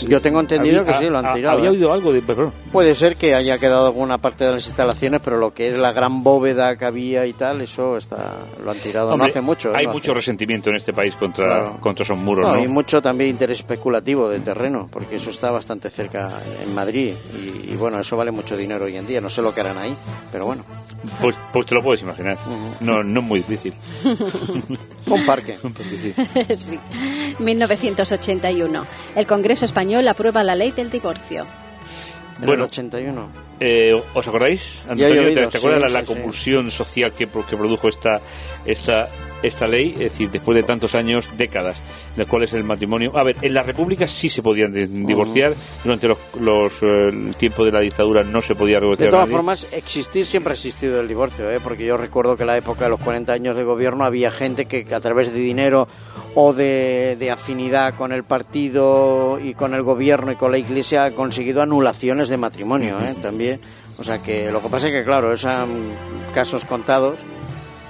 Yo tengo entendido que sí, lo han a- tirado, Había ¿eh? oído algo de... Perdón. Puede ser que haya quedado alguna parte de las instalaciones, pero lo que es la gran bóveda que había y tal, eso está lo han tirado Hombre, no hace mucho. ¿eh? Hay No mucho hace- resentimiento en este país contra, Claro. contra esos muros, No, ¿no? y mucho también interés especulativo de terreno, porque eso está bastante cerca en Madrid y, y bueno, eso vale mucho dinero hoy en día. No sé lo que harán ahí, pero bueno, Pues, pues te lo puedes imaginar. No, no es muy difícil. *laughs* un parque. *laughs* Un poco difícil. sí. *laughs* 1981. El Congreso español aprueba la ley del divorcio. En Bueno. el 81. Eh, ¿Os acordáis, Antonio? oído, ¿Te, te acuerdas sí, la, la sí, sí. convulsión social que, que produjo esta, esta, esta ley? Es decir, después de tantos años, décadas, en las cuales el matrimonio... A ver, en la República sí se podían de- divorciar, durante los, los, eh, el tiempo de la dictadura no se podía De divorciar todas nadie. formas, existir siempre ha existido el divorcio, ¿eh? porque yo recuerdo que en la época de los 40 años de gobierno había gente que, a través de dinero o de, de afinidad con el partido y con el gobierno y con la iglesia ha conseguido anulaciones de matrimonio ¿eh? también. O sea que lo que pasa es que, claro, esos casos contados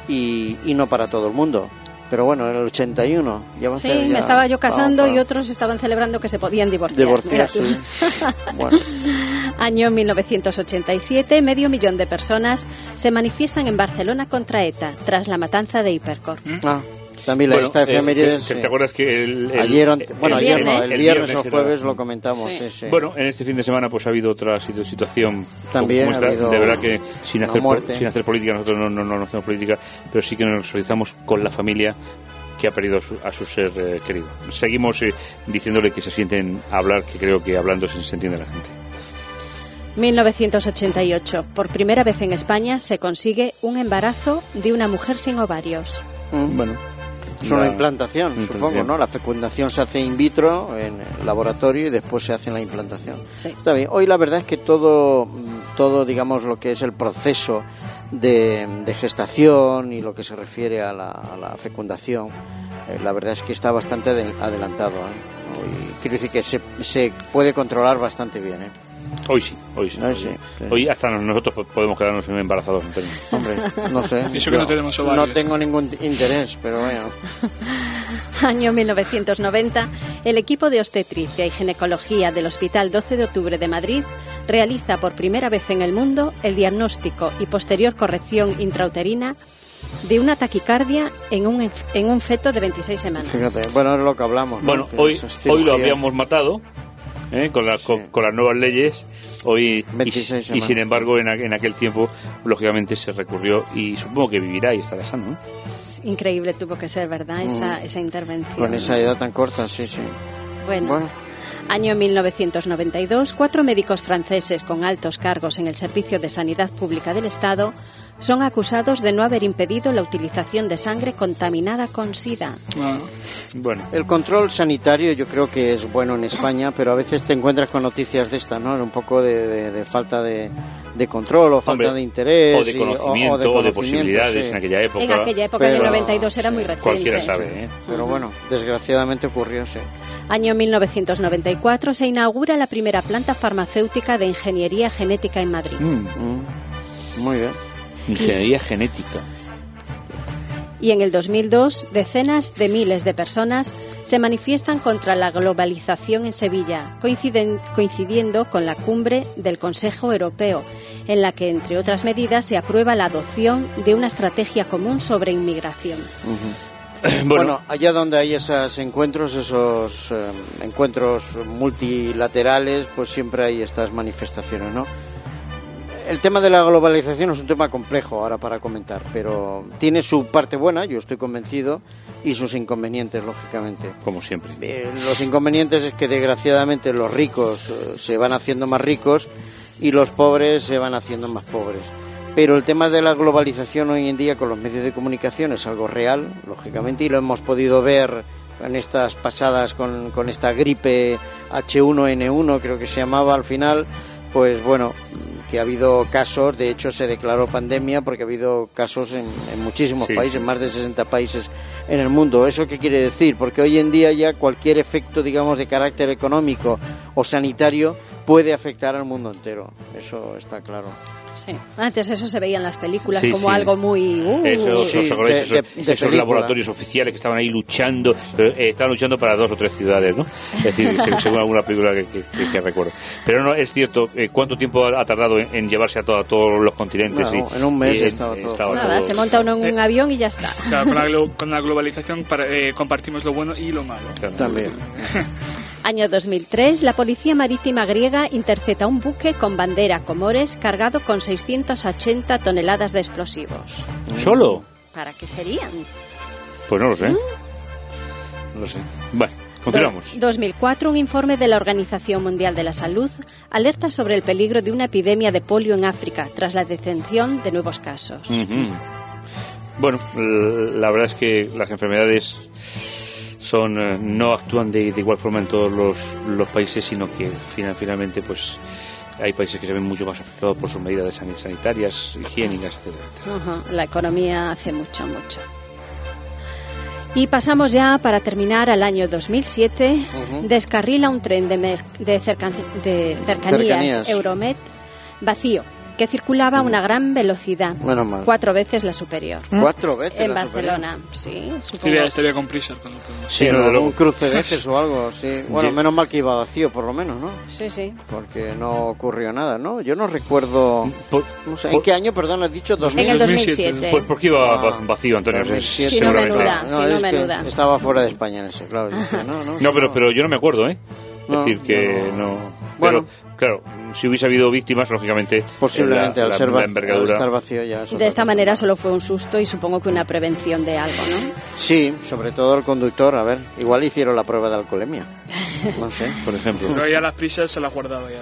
y, y no para todo el mundo. Pero bueno, en el 81 ya Sí, me estaba yo casando y otros estaban celebrando que se podían divorciar. Divorciar, sí. Bueno, *laughs* Año 1987, medio millón de personas se manifiestan en Barcelona contra ETA tras la matanza de Hipercor. ah, también la Bueno, esta eh, efemérides. ¿te, sí. te acuerdas que el, el- Ayer, bueno, el ayer no, viernes. el viernes o era- jueves lo comentamos, Sí. sí, sí. Bueno, en este fin de semana pues ha habido otra situ- situación También como ha esta. habido de verdad que sin hacer sin hacer política nosotros no, no, no hacemos política, pero sí que nos solidarizamos con la familia que ha perdido a su, a su ser eh, querido. Seguimos eh, diciéndole que se sienten a hablar, que creo que hablando se, se entiende la gente. 1988. Por primera vez en España se consigue un embarazo de una mujer sin ovarios. Mm. Bueno, es una la- implantación, implantación. supongo, ¿no? La fecundación se hace in vitro en el laboratorio y después se hace la implantación. Sí. Está bien. Hoy la verdad es que todo, mm, todo digamos, lo que es el proceso de, de gestación y lo que se refiere a la, a la fecundación, eh, la verdad es que está bastante adel- adelantado. ¿eh? Y quiero decir que se, se puede controlar bastante bien, ¿eh? Hoy sí, hoy sí. Hoy hoy, sí, sí. Hoy hasta nosotros po- podemos quedarnos embarazados. Antonio. *laughs* Hombre, no sé. Eso que no tenemos ovarios. No tengo ningún interés, pero bueno. *laughs* Año 1990, el equipo de obstetricia y ginecología del Hospital 12 de Octubre de Madrid realiza por primera vez en el mundo el diagnóstico y posterior corrección intrauterina de una taquicardia en un, en un feto de 26 semanas. Fíjate, bueno, es lo que hablamos. ¿no? Bueno, Que hoy, hoy lo habíamos matado ¿eh? con, la- con, con las nuevas leyes. Hoy, y, 26 y sin embargo, en, en aquel tiempo, lógicamente se recurrió y supongo que vivirá y estará sano. ¿no? Increíble tuvo que ser, ¿verdad? Esa, esa intervención. Con esa edad tan corta, sí, sí. Bueno, Bueno, Año 1992, cuatro médicos franceses con altos cargos en el Servicio de Sanidad Pública del Estado son acusados de no haber impedido la utilización de sangre contaminada con SIDA. Ah, Bueno, el control sanitario yo creo que es bueno en España, pero a veces te encuentras con noticias de estas, ¿no? Un poco de, de- de falta de, de control o falta Hombre, de interés. o de y- conocimiento, o de, conocimiento, posibilidades sí. en aquella época. En aquella época, en el Pero- 92, era muy sí, reciente. Cualquiera sabe, ¿eh? Pero bueno, desgraciadamente ocurrió, sí. Año 1994 se inaugura la primera planta farmacéutica de ingeniería genética en Madrid. Mm, Mm, Muy bien. Ingeniería genética. Y en el 2002, decenas de miles de personas se manifiestan contra la globalización en Sevilla, coinciden- coincidiendo con la cumbre del Consejo Europeo, en la que, entre otras medidas, se aprueba la adopción de una estrategia común sobre inmigración. *clears throat* Bueno, allá donde hay esos encuentros, esos eh, encuentros multilaterales, pues siempre hay estas manifestaciones, ¿no? El tema de la globalización es un tema complejo ahora para comentar, pero tiene su parte buena, yo estoy convencido, y sus inconvenientes, lógicamente. como siempre. Eh, los inconvenientes es que desgraciadamente los ricos eh, se van haciendo más ricos y los pobres se van haciendo más pobres. Pero el tema de la globalización hoy en día con los medios de comunicación es algo real, lógicamente, y lo hemos podido ver en estas pasadas con, con esta gripe H1N1, creo que se llamaba al final, pues bueno, que ha habido casos, de hecho se declaró pandemia porque ha habido casos en, en muchísimos Sí. países, más de 60 países en el mundo. ¿Eso qué quiere decir? Porque hoy en día ya cualquier efecto, digamos, de carácter económico o sanitario puede afectar al mundo entero. Eso está claro. Sí. Antes eso se veía en las películas Sí, como sí. algo muy... uh, Eso, Sí, ¿os acordáis? de- Esos- de- de esos película. laboratorios oficiales que estaban ahí luchando, pero eh, estaban luchando para dos o tres ciudades, ¿no? Es decir, se- *laughs* según alguna película que, que- que- que recuerdo. Pero no, es cierto, eh, ¿cuánto tiempo ha tardado en, en llevarse a, to- a todos los continentes? No, y- en un mes y, estaba todo. Nada, todo- se monta uno en un Eh. avión y ya está. Claro, con, la *laughs* con la globalización para- eh, compartimos lo bueno y lo malo. Claro. También. *laughs* Año 2003, la Policía Marítima griega intercepta un buque con bandera Comores cargado con 680 toneladas de explosivos. ¿Solo? ¿Para qué serían? Pues no lo sé. ¿Mm? No lo sé. Bueno, continuamos. Do- 2004, un informe de la Organización Mundial de la Salud alerta sobre el peligro de una epidemia de polio en África tras la detención de nuevos casos. Bueno, la verdad es que las enfermedades son eh, no actúan de, de igual forma en todos los, los países, sino que final- finalmente pues hay países que se ven mucho más afectados por sus medidas sanitarias, higiénicas. Ujú, La economía hace mucho, mucho. Y pasamos ya para terminar al año 2007. Descarrila un tren de, de, cercan- de cercanías, Cercanías. Euromed vacío que circulaba a una gran velocidad, Menos mal. cuatro veces la superior. Cuatro veces En la superior. Barcelona, sí, supongo. Estaría, estaría con prisa con Sí, Sí, no, ¿no? un cruce de ejes *laughs* o algo, sí. Bueno, menos mal que iba vacío, por lo menos, ¿no? Sí, sí. Porque no ocurrió nada, ¿no? Yo no recuerdo... Por- No sé, ¿En por- qué año, perdón, has dicho? En 2000. el 2007. 2007. Pues porque iba Ah, va- vacío, Antonio, 2007. Sí, no menuda. sí, no es que menuda. estaba fuera de España en ese, claro. Dije, no, no, No, pero, pero yo no me acuerdo, ¿eh? Es No, decir, que no. no... Bueno. Claro, si hubiese habido víctimas, lógicamente... Posiblemente la, al la- ser la vac- envergadura... al estar vacío ya es De esta cosa. manera solo fue un susto y supongo que una prevención de algo, ¿no? Sí, sobre todo el conductor, a ver, igual hicieron la prueba de alcoholemia. *laughs* No sé. Por ejemplo. Pero ya las prisas se las guardaba ya.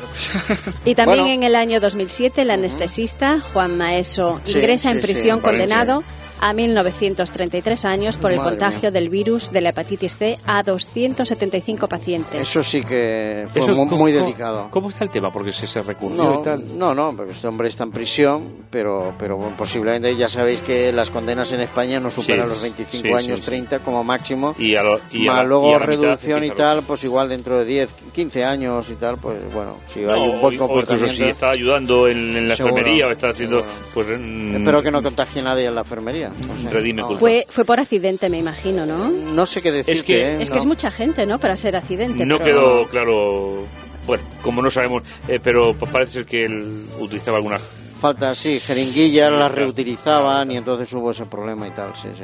Y también Bueno. en el año 2007 el anestesista Juan Maeso Sí, ingresa sí, en prisión sí, condenado a 1933 años por el Madre contagio mía. del virus de la hepatitis C a 275 pacientes. Eso sí que fue Eso, mu- ¿cómo- muy, cómo- delicado. ¿Cómo está el tema? Porque se, se recurrió No, y tal. no, no, porque este hombre está en prisión, pero, pero bueno, posiblemente ya sabéis que las condenas en España no superan Sí, los 25 sí, años, sí. 30 como máximo. Y a lo- y a más la- luego y a la mitad reducción y tal, pues igual dentro de 10, 15 años y tal, pues bueno, si hay No, un o- buen o incluso comportamiento. si está ayudando en, en la Seguro, enfermería o está haciendo... seguro. Pues, mm, Espero que no contagie a nadie en la enfermería. No sé, Redime no, culpa. Fue, fue por accidente, me imagino, ¿no? no sé qué decirte. Es que- ¿eh? Es que No. es mucha gente, ¿no? Para ser accidente. No pero- quedó claro... Bueno, como no sabemos, eh, pero pa- parece ser que él utilizaba algunas... Falta, sí, jeringuillas las reutilizaban y entonces hubo ese problema y tal, sí, sí.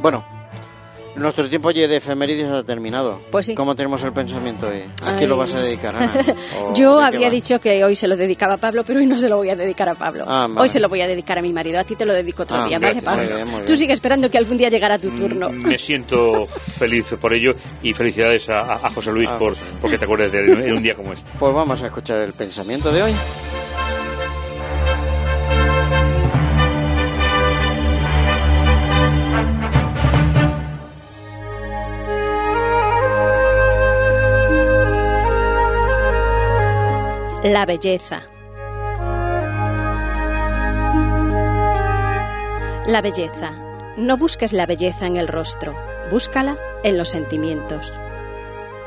Bueno, nuestro tiempo ya de efemérides ha terminado. Pues sí. ¿Cómo tenemos el pensamiento hoy? ¿A qué lo vas a dedicar, Ana? *laughs* ¿O Yo de había dicho que hoy se lo dedicaba a Pablo, pero hoy no se lo voy a dedicar a Pablo. Ah, vale. Hoy se lo voy a dedicar a mi marido. A ti te lo dedico otro Ah, día, ¿vale. Pablo? Muy bien, muy Tú bien. sigue esperando que algún día llegara tu turno. Mm, Me siento feliz por ello y felicidades a, a José Luis Ah, por José. porque te acuerdes de él en un día como este. Pues vamos a escuchar el pensamiento de hoy. La belleza. La belleza. No busques la belleza en el rostro, búscala en los sentimientos.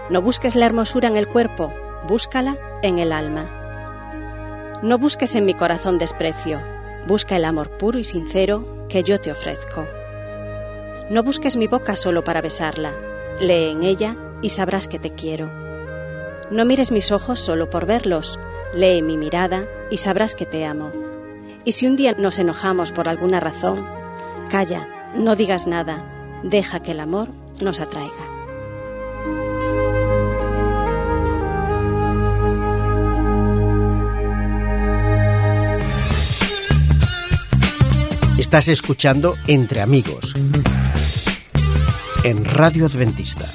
No busques la hermosura en el cuerpo, búscala en el alma. No busques en mi corazón desprecio, busca el amor puro y sincero que yo te ofrezco. No busques mi boca solo para besarla. Lee en ella y sabrás que te quiero. No mires mis ojos solo por verlos. Lee mi mirada y sabrás que te amo. Y si un día nos enojamos por alguna razón, calla, no digas nada, deja que el amor nos atraiga. Estás escuchando Entre Amigos en Radio Adventista.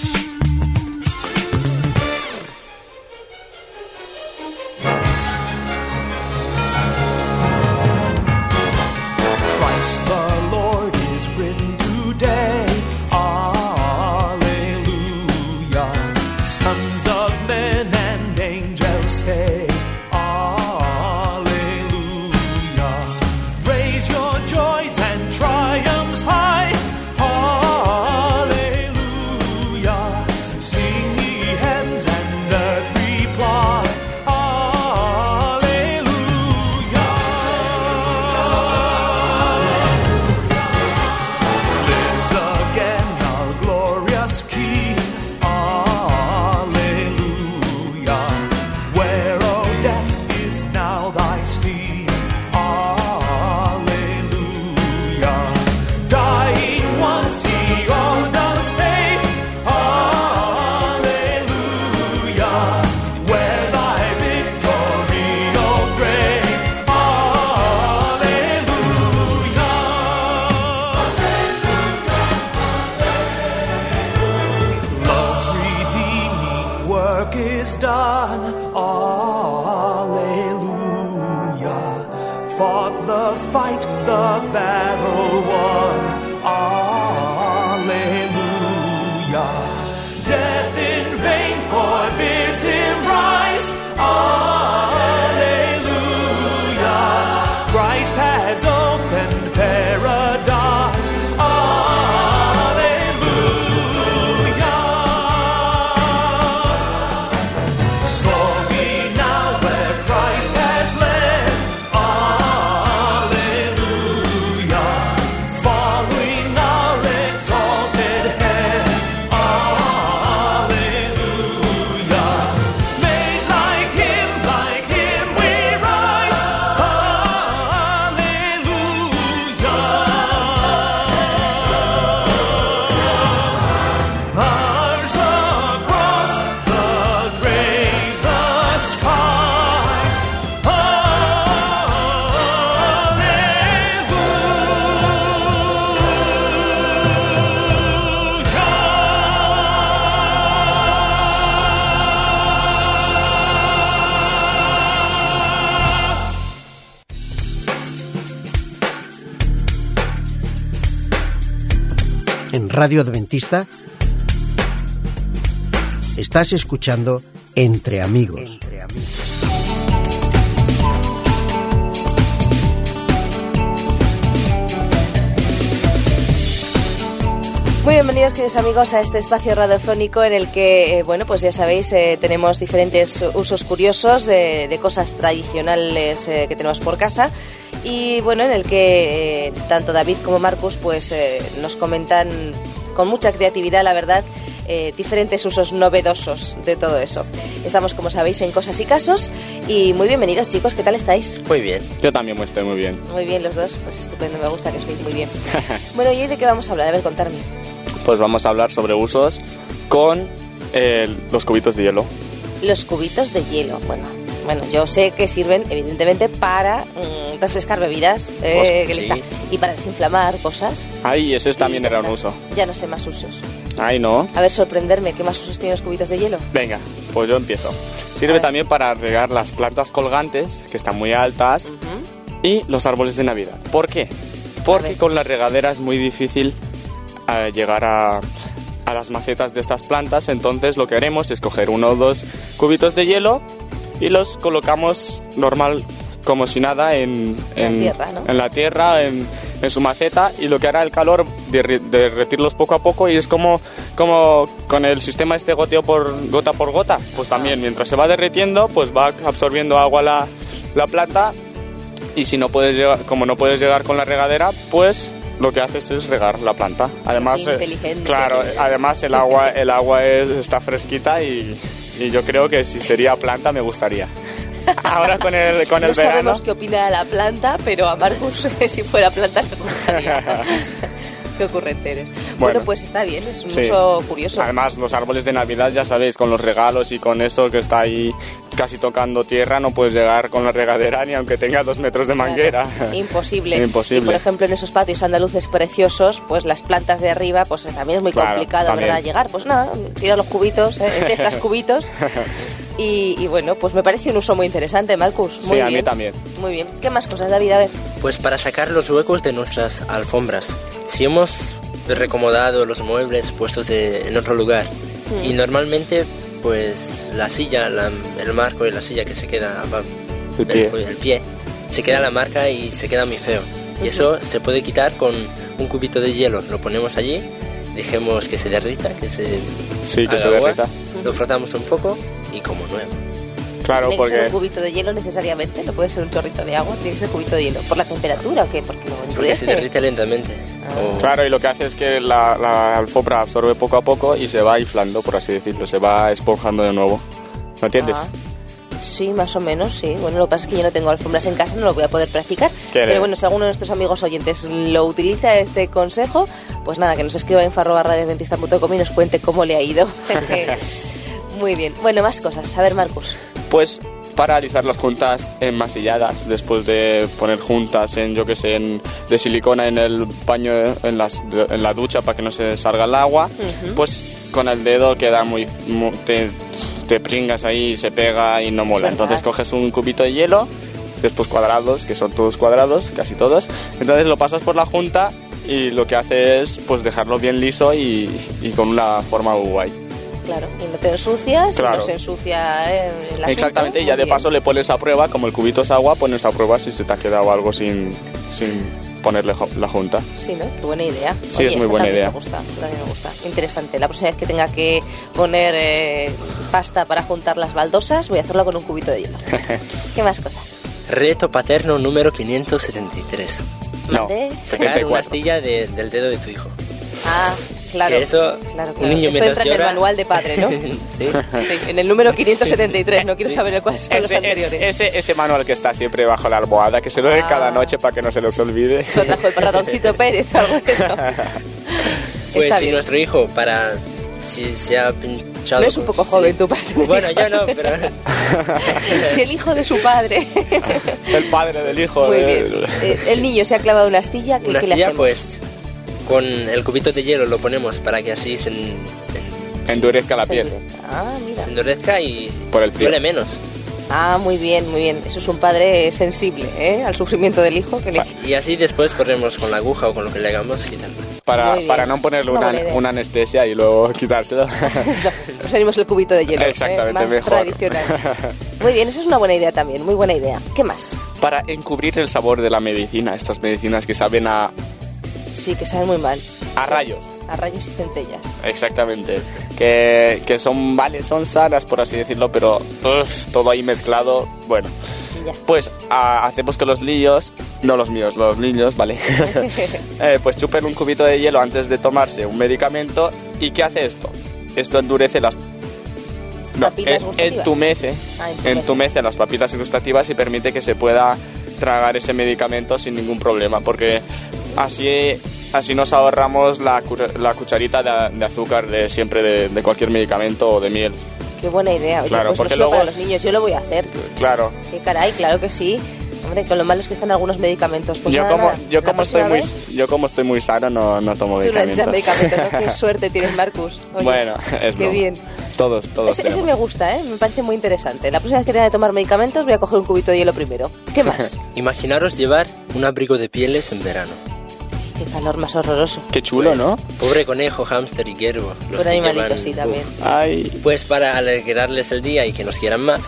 Radio Adventista estás escuchando Entre Amigos. Muy bienvenidos, queridos amigos, a este espacio radiofónico en el que, eh, bueno, pues ya sabéis, eh, tenemos diferentes usos curiosos de, de cosas tradicionales eh, que tenemos por casa y, bueno, en el que eh, tanto David como Marcus, pues eh, nos comentan con mucha creatividad, la verdad, eh, diferentes usos novedosos de todo eso. Estamos, como sabéis, en Cosas y Casos y muy bienvenidos, chicos, ¿qué tal estáis? Muy bien. Yo también estoy muy bien. Muy bien los dos, pues estupendo, me gusta que estéis muy bien. *laughs* Bueno, ¿y de qué vamos a hablar? A ver, contarme. Pues vamos a hablar sobre usos con eh, los cubitos de hielo. Los cubitos de hielo. Bueno, bueno, yo sé que sirven evidentemente para mm, refrescar bebidas eh, Pues que sí. y para desinflamar cosas. Ay, ese también era un uso. Ya no sé más usos. Ay, no. A ver, sorprenderme, ¿qué más usos tienen los cubitos de hielo? Venga, pues yo empiezo. Sirve también para regar las plantas colgantes, que están muy altas, Ujú. y los árboles de Navidad. ¿Por qué? Porque con la regadera es muy difícil eh, llegar a, a las macetas de estas plantas, entonces lo que haremos es coger uno o dos cubitos de hielo y los colocamos normal como si nada en, En la tierra, ¿no? en la tierra, en, en su maceta y lo que hará el calor derretirlos poco a poco y es como, como con el sistema este goteo por gota por gota, pues también mientras se va derritiendo pues va absorbiendo agua la, la planta y si no puedes llegar, como no puedes llegar con la regadera pues lo que haces es regar la planta. Además, eh, claro, además el agua, el agua es- está fresquita y, y yo creo que si sería planta me gustaría. Ahora con el, con el no verano... sabemos qué opina la planta, pero a Marcus, *laughs* si fuera planta, le *laughs* gustaría. Qué ocurrente eres. Bueno, Bueno. pues está bien, es un Sí. uso curioso. Además, los árboles de Navidad, ya sabéis, con los regalos y con eso que está ahí casi tocando tierra, no puedes llegar con la regadera ni aunque tenga dos metros de manguera. Claro, Imposible. Imposible. *laughs* Y por ejemplo, en esos patios andaluces preciosos, pues las plantas de arriba, pues también es muy Claro, complicado, también. ¿verdad? Llegar, pues nada, tira los cubitos, ¿eh? estas *laughs* cubitos. *laughs* Y, y bueno, pues me parece un uso muy interesante, Marcus. Muy Sí, a mí bien. también. Muy bien. ¿Qué más cosas, David? A ver. Pues para sacar los huecos de nuestras alfombras. Si hemos recomodado los muebles puestos de- en otro lugar y normalmente pues la silla, la- el marco de la silla que se queda va- El pie. el pie, se queda la marca y se queda muy feo. Y eso se puede quitar con un cubito de hielo, lo ponemos allí, dejemos que se derrita, que se Sí, que se agua, derrita. lo frotamos un poco y como nuevo. Claro, ¿Tiene que ser porque... un cubito de hielo necesariamente? ¿No puede ser un chorrito de agua? ¿Tiene que ser cubito de hielo? ¿Por la temperatura o qué? Porque lo Porque se derrite lentamente. O- Claro, y lo que hace es que la, la alfombra absorbe poco a poco y se va inflando, por así decirlo, se va esponjando de nuevo. ¿No entiendes? Ah. Sí, más o menos, sí. Bueno, lo que pasa es que yo no tengo alfombras en casa, no lo voy a poder practicar. ¿Qué Pero eres? bueno, si alguno de nuestros amigos oyentes lo utiliza este consejo, pues nada, que nos escriba en farrobarradioadventista.com y nos cuente cómo le ha ido. *laughs* *laughs* Muy bien. Bueno, más cosas. A ver, Marcus. Pues para alisar las juntas enmasilladas, después de poner juntas en, yo que sé, en, de silicona en el baño, en, las- en la ducha para que no se salga el agua, pues con el dedo queda muy... mu- te, te pringas ahí, y se pega y no mola. Entonces coges un cubito de hielo, de estos cuadrados, que son todos cuadrados, casi todos, entonces lo pasas por la junta y lo que hace es pues dejarlo bien liso y, y con una forma guay. Claro, y no te ensucias, y Claro. no se ensucia eh, el asunto. Exactamente, y ya de bien. paso le pones a prueba, como el cubito es agua, pones a prueba si se te ha quedado algo sin, sin ponerle la junta. Sí, ¿no? Qué buena idea. Sí, es muy buena también idea. Me gusta, también me gusta. Interesante. La próxima vez que tenga que poner eh, pasta para juntar las baldosas, voy a hacerlo con un cubito de hielo. *laughs* ¿Qué más cosas? Reto paterno número 573. No, Mande. Sacar una 74. astilla de- del dedo de tu hijo. Ah, claro. Que eso, claro, un claro. niño Esto mientras entra en el manual de padre, ¿no? *laughs* sí. Sí, en el número 573. No quiero saber cuáles son los anteriores. ese, ese manual que está siempre bajo la almohada, que se lo Ah. cada noche para que no se los olvide. Eso trajo el ratoncito *laughs* Pérez o algo de eso. *laughs* Pues Está si bien. nuestro hijo para si se ha pinchado No es un con- poco joven tu padre. Bueno, yo no, pero Si el hijo de su padre. El padre del hijo. Muy de- bien. Eh, el niño se ha clavado una astilla. ¿qué, una qué le astilla hacemos? pues con el cubito de hielo lo ponemos para que así se, en- en- Endurezca la Se piel. endurece. Ah, mira. se endurezca y Por el frío. duele menos. Ah, muy bien, muy bien. Eso es un padre sensible ¿eh? al sufrimiento del hijo. Que le... Y así después podremos con la aguja o con lo que le hagamos. Para, para no ponerle Una una, anestesia y luego quitárselo. *laughs* No, nos salimos el cubito de hielo. ¿eh? Exactamente, Más mejor. tradicional. Muy bien, eso es una buena idea también. Muy buena idea. ¿Qué más? para encubrir el sabor de la medicina, estas medicinas que saben a, Sí, que saben muy mal. a rayos. A rayos y centellas. Exactamente. Que, que son, vale, son sanas, por así decirlo, pero uf, todo ahí mezclado, bueno. Ya. Pues a- hacemos que los niños, no los míos, los niños, ¿vale? *laughs* *laughs* Eh, pues chupen un cubito de hielo antes de tomarse un medicamento. ¿Y qué hace esto? Esto endurece las... No, entumece, Ah, entumece. entumece las papilas gustativas y permite que se pueda tragar ese medicamento sin ningún problema, porque así, así nos ahorramos la, la cucharita de, de azúcar de siempre de, de cualquier medicamento o de miel. Qué buena idea. Oye, Claro, pues porque no luego- para los niños, yo lo voy a hacer. Claro, Qué caray, claro que sí. Hombre, con lo malo es que están algunos medicamentos. Pues yo, nada, como, yo, como estoy muy, vez, yo como estoy muy sano no, no tomo Tú no necesitas medicamentos. medicamentos, ¿no? Qué *laughs* suerte tienes, Marcus. Oye, bueno, es Qué broma. bien. Todos, todos Ese, ese tenemos. me gusta, ¿eh? Me parece muy interesante. La próxima vez que tenga que tomar medicamentos voy a coger un cubito de hielo primero. ¿Qué *laughs* más? Imaginaros llevar un abrigo de pieles en verano. Qué calor más horroroso. Qué chulo, ¿no? Pobre conejo, hámster y hierbo. los Por animalitos, sí, también. Uf. Ay, Pues para alegrarles el día y que nos quieran más,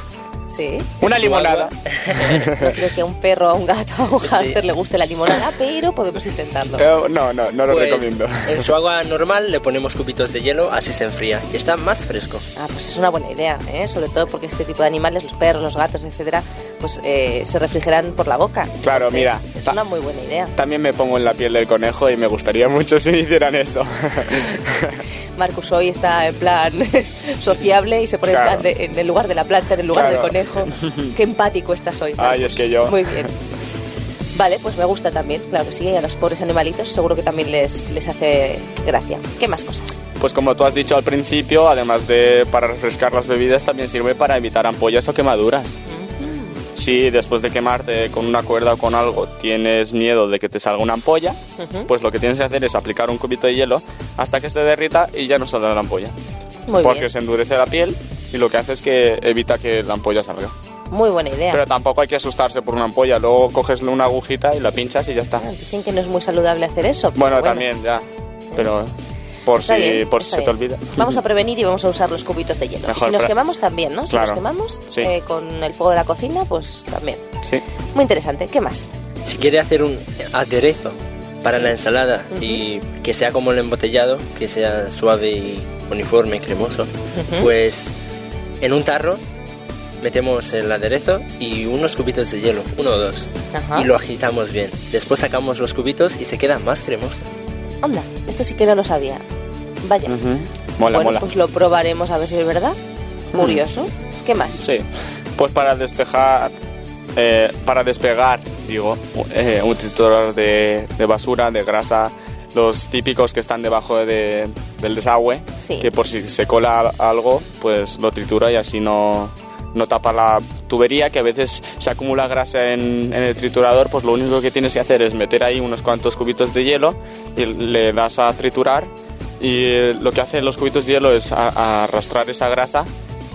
Sí. Una limonada. No creo que a un perro, a un gato, a un hámster le guste la limonada, pero podemos intentarlo. Eh, no, no, no lo Pues, recomiendo. En su agua normal le ponemos cubitos de hielo, así se enfría y está más fresco. Ah, pues es una buena idea, ¿eh? sobre todo porque este tipo de animales, los perros, los gatos, etcétera, pues eh, se refrigeran por la boca. Claro, Entonces, mira, Es una muy buena idea. También me pongo en la piel del conejo y me gustaría mucho *laughs* si hicieran eso. *laughs* Marcus hoy está en plan *laughs* sociable y se pone Claro. en, plan de- en el lugar de la planta, en el lugar Claro. del conejo. Qué empático estás hoy. Ay, es que yo. Muy bien. Vale, pues me gusta también, claro que sí, a los pobres animalitos seguro que también les, les hace gracia. ¿Qué más cosas? Pues como tú has dicho al principio, además de para refrescar las bebidas, también sirve para evitar ampollas o quemaduras. Si después de quemarte con una cuerda o con algo tienes miedo de que te salga una ampolla, Ujú. pues lo que tienes que hacer es aplicar un cubito de hielo hasta que se derrita y ya no saldrá la ampolla. Muy porque bien, se endurece la piel y lo que hace es que evita que la ampolla salga. muy buena idea. Pero tampoco hay que asustarse por una ampolla, luego coges una agujita y la pinchas y ya está. Ah, Dicen que no es muy saludable hacer eso. pero Bueno, también, ya. Pero por Está si, bien, por si se te olvida. Vamos a prevenir y vamos a usar los cubitos de hielo. Y Mejor, si nos quemamos también, ¿no? Si Claro. nos quemamos Sí. eh, con el fuego de la cocina, pues también. Sí. Muy interesante. ¿Qué más? Si quiere hacer un aderezo para la ensalada y que sea como el embotellado, que sea suave y uniforme, cremoso, pues en un tarro metemos el aderezo y unos cubitos de hielo, uno o dos, Ajá. y lo agitamos bien. Después sacamos los cubitos y se queda más cremoso. Anda, esto sí que no lo sabía. Vaya. Ujú. Mola, bueno, mola. pues lo probaremos a ver si es verdad. Curioso. ¿Qué más? Sí. Pues para despejar, eh, para despegar, digo, eh, un triturador de, de basura, de grasa, los típicos que están debajo de- del desagüe, Sí. que por si se cola algo, pues lo tritura y así no, no tapa la tubería, que a veces se acumula grasa en, en el triturador, pues lo único que tienes que hacer es meter ahí unos cuantos cubitos de hielo y le das a triturar y eh, lo que hacen los cubitos de hielo es a- a arrastrar esa grasa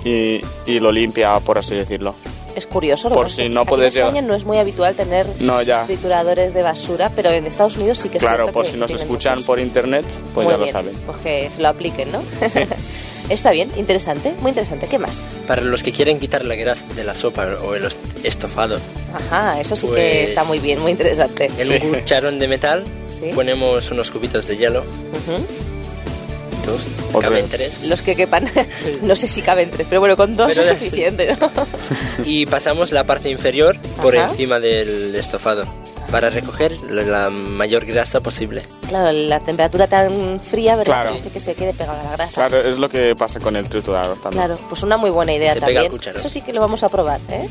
y, y lo limpia, por así decirlo. Es curioso. lo Por si no aquí puedes En España llegar- no es muy habitual tener No, ya. trituradores de basura, pero en Estados Unidos sí que es Claro, por que si nos escuchan muchos. por internet, pues Muy ya lo bien, saben. Pues que se lo apliquen, ¿no? *laughs* Está bien, interesante, muy interesante. ¿Qué más? Para los que quieren quitar la grasa de la sopa o el estofado, Ajá, eso sí que Pues- está muy bien, muy interesante. en Sí. un cucharón de metal Sí. ponemos unos cubitos de hielo, dos, caben tres, Los que quepan, *laughs* no sé si caben tres, pero bueno, con dos Pero es suficiente, ¿no? *laughs* y pasamos la parte inferior por Ajá. encima del estofado para recoger la mayor grasa posible. Claro, la temperatura tan fría, ¿verdad? Claro. Que se quede pegada la grasa. Claro, es lo que pasa con el triturador también. Claro, pues una muy buena idea Se pega también. cucharón. Eso sí que lo vamos a probar, ¿eh?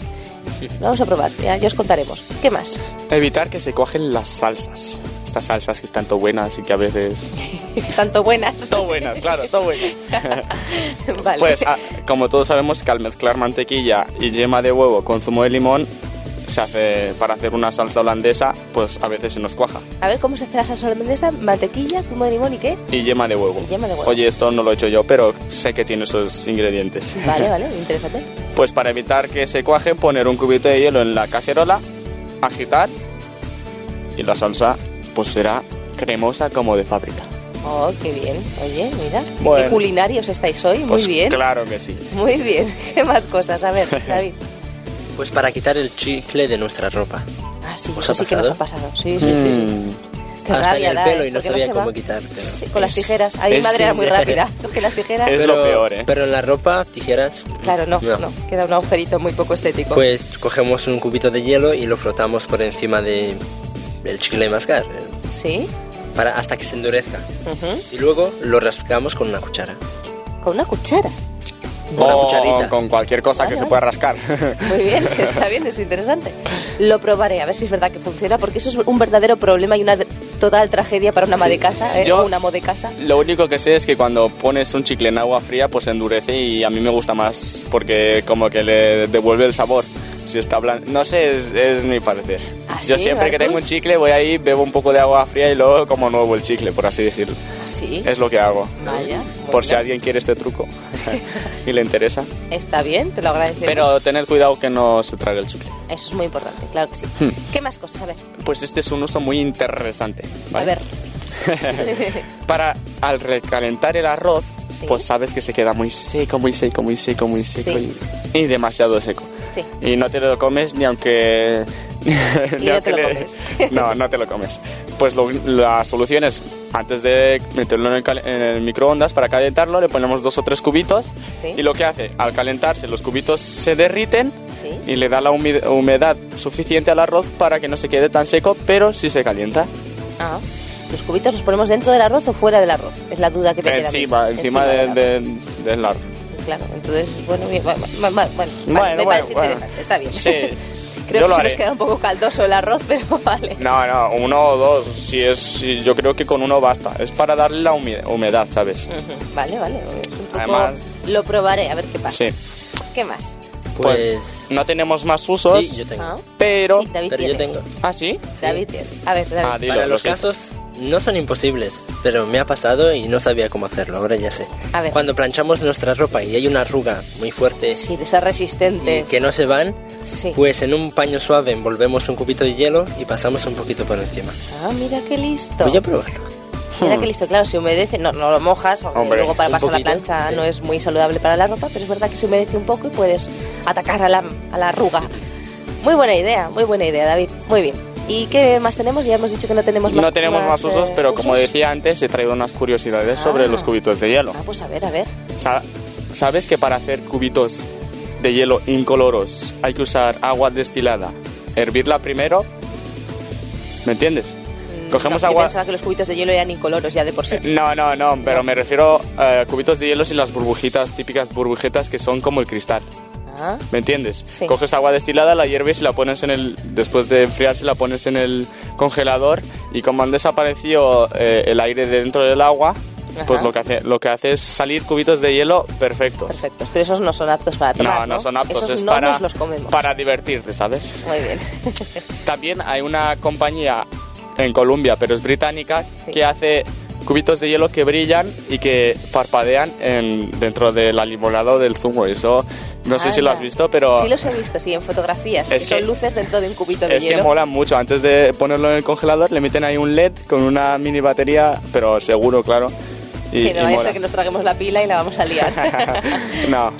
Lo vamos a probar, ya, ya os contaremos. ¿Qué más? Evitar que se cogen las salsas. Estas salsas que están tan buenas y que a veces... *laughs* Tanto buenas. Todo buenas, claro, todo buenas. *laughs* vale. Pues ah, como todos sabemos que al mezclar mantequilla y yema de huevo con zumo de limón se hace para hacer una salsa holandesa, pues a veces se nos cuaja. A ver cómo se hace la salsa holandesa, mantequilla, zumo de limón y qué. Y yema de huevo. Y yema de huevo. Oye, esto no lo he hecho yo, pero sé que tiene esos ingredientes. Vale, vale, *laughs* interesante. Pues para evitar que se cuaje, poner un cubito de hielo en la cacerola, agitar y la salsa pues será cremosa como de fábrica. Oh, qué bien. Oye, mira, qué- Bueno. qué culinarios estáis hoy. Muy Pues bien. Claro que sí. Muy bien. *laughs* ¿Qué más cosas? A ver, *laughs* David. Pues para quitar el chicle de nuestra ropa. Ah, sí, ¿Os eso sí que nos ha pasado? Sí, sí, sí. sí. Mm, Qué Hasta rabia en el da, pelo ¿eh? y no Porque sabía se cómo va. quitar. pero- Sí, con las tijeras. A mi Es- madre era muy *laughs* rápida. *laughs* Coge las tijeras. Es pero, lo peor, ¿eh? Pero en la ropa, tijeras. Claro, no, no, No. Queda un agujerito muy poco estético. Pues cogemos un cubito de hielo y lo frotamos por encima de del chicle de mascar eh, Sí. para hasta que se endurezca. ujú. Y luego lo rascamos con una cuchara. Con una cuchara. Con una o cucharita. con cualquier cosa Vale, que se pueda rascar. Muy bien, *laughs* está bien, es interesante. Lo probaré, a ver si es verdad que funciona, porque eso es un verdadero problema y una total tragedia para una ama de casa, ¿eh? Yo- o una amo de casa. Lo único que sé es que cuando pones un chicle en agua fría, pues se endurece y a mí me gusta más porque como que le devuelve el sabor. Si está no sé, es, es mi parecer. ¿Ah, Yo sí, siempre que tengo un chicle voy ahí, bebo un poco de agua fría y luego como nuevo el chicle, por así decirlo. Sí. Es lo que hago. Vaya. Por si bueno, alguien quiere este truco *laughs* *laughs* y le interesa. Está bien, te lo agradecemos. Pero tened cuidado que no se trague el chicle. Eso es muy importante, claro que sí. Hmm. ¿Qué más cosas? A ver. Pues este es un uso muy interesante. A ver. *laughs* Para al recalentar el arroz, Sí. pues sabes que se queda muy seco, muy seco, muy seco, muy seco Sí. y, y demasiado seco. Sí. y no te lo comes ni aunque... *laughs* Ni no aunque te lo le- comes. *laughs* no, no te lo comes. Pues lo- la solución es, antes de meterlo en el, cal- en el microondas para calentarlo, le ponemos dos o tres cubitos Sí. y lo que hace, al calentarse, los cubitos se derriten Sí. y le da la humedad suficiente al arroz para que no se quede tan seco, pero sí se calienta. Ah. ¿Los cubitos los ponemos dentro del arroz o fuera del arroz? Es la duda que me queda. a mí. Encima, encima, del arroz. Claro, entonces, bueno, bien, va- va- va- va- bueno, Bueno, vale, me parece bueno. interesante, está bien. Sí, *laughs* Creo yo que se nos queda un poco caldoso el arroz, *laughs* pero vale. No, no, uno o dos. Si es, si- yo creo que con uno basta. Es para darle la humedad, ¿sabes? Vale, vale. es un poco- Además- Lo probaré, a ver qué pasa. Sí. ¿Qué más? Pues, Pues... no tenemos más usos, Sí, yo tengo. Ah, pero... sí, David Pero yo tengo. ¿Ah, sí? David tiene. A ver, David. Ah, dilo, Para lo los casos no son imposibles, pero me ha pasado y no sabía cómo hacerlo, ahora ya sé. A ver. Cuando planchamos nuestra ropa y hay una arruga muy fuerte Sí, de esas y resistentes. que no se van, Sí. pues en un paño suave envolvemos un cubito de hielo y pasamos un poquito por encima. Ah, mira qué listo. Voy a probarlo. Mira qué listo, claro, se humedece, no, no lo mojas, porque Hombre, luego para pasar la poquito, plancha sí. no es muy saludable para la ropa, pero es verdad que se humedece un poco y puedes atacar a la, a la arruga. Muy buena idea, muy buena idea, David. Muy bien. ¿Y qué más tenemos? Ya hemos dicho que no tenemos más No tenemos más usos, eh, pero como usos. decía antes, he traído unas curiosidades sobre Ah. los cubitos de hielo. Ah, pues a ver, a ver. Sa- ¿Sabes que para hacer cubitos de hielo incoloros hay que usar agua destilada? Hervirla primero. ¿Me entiendes? Cogemos Mm, No, yo agua... pensaba que los cubitos de hielo eran incoloros ya de por sí. No, no, no, pero me refiero a cubitos de hielo sin las burbujitas, típicas burbujitas que son como el cristal. Ah, ¿Me entiendes? Sí. Coges agua destilada, la hierves y la pones en el. Después de enfriarse, la pones en el congelador. Y como han desaparecido eh, el aire de dentro del agua, pues lo que, hace, lo que hace es salir cubitos de hielo perfectos. perfectos. Pero esos no son aptos para tomar, No, no son aptos, Esos es no para, los comemos. para divertirte, ¿sabes? Muy bien. *laughs* También hay una compañía en Colombia, pero es británica, Sí. que hace cubitos de hielo que brillan y que parpadean en, dentro del limonado del zumo. Eso no sé si lo has visto, pero Sí los he visto, sí, en fotografías. Es que son que- luces dentro de un cubito de es que hielo. mola mucho. Antes de ponerlo en el congelador le meten ahí un LED con una mini batería, pero seguro, claro. Y, sí, no vaya a que nos traguemos la pila y la vamos a liar. *laughs* no.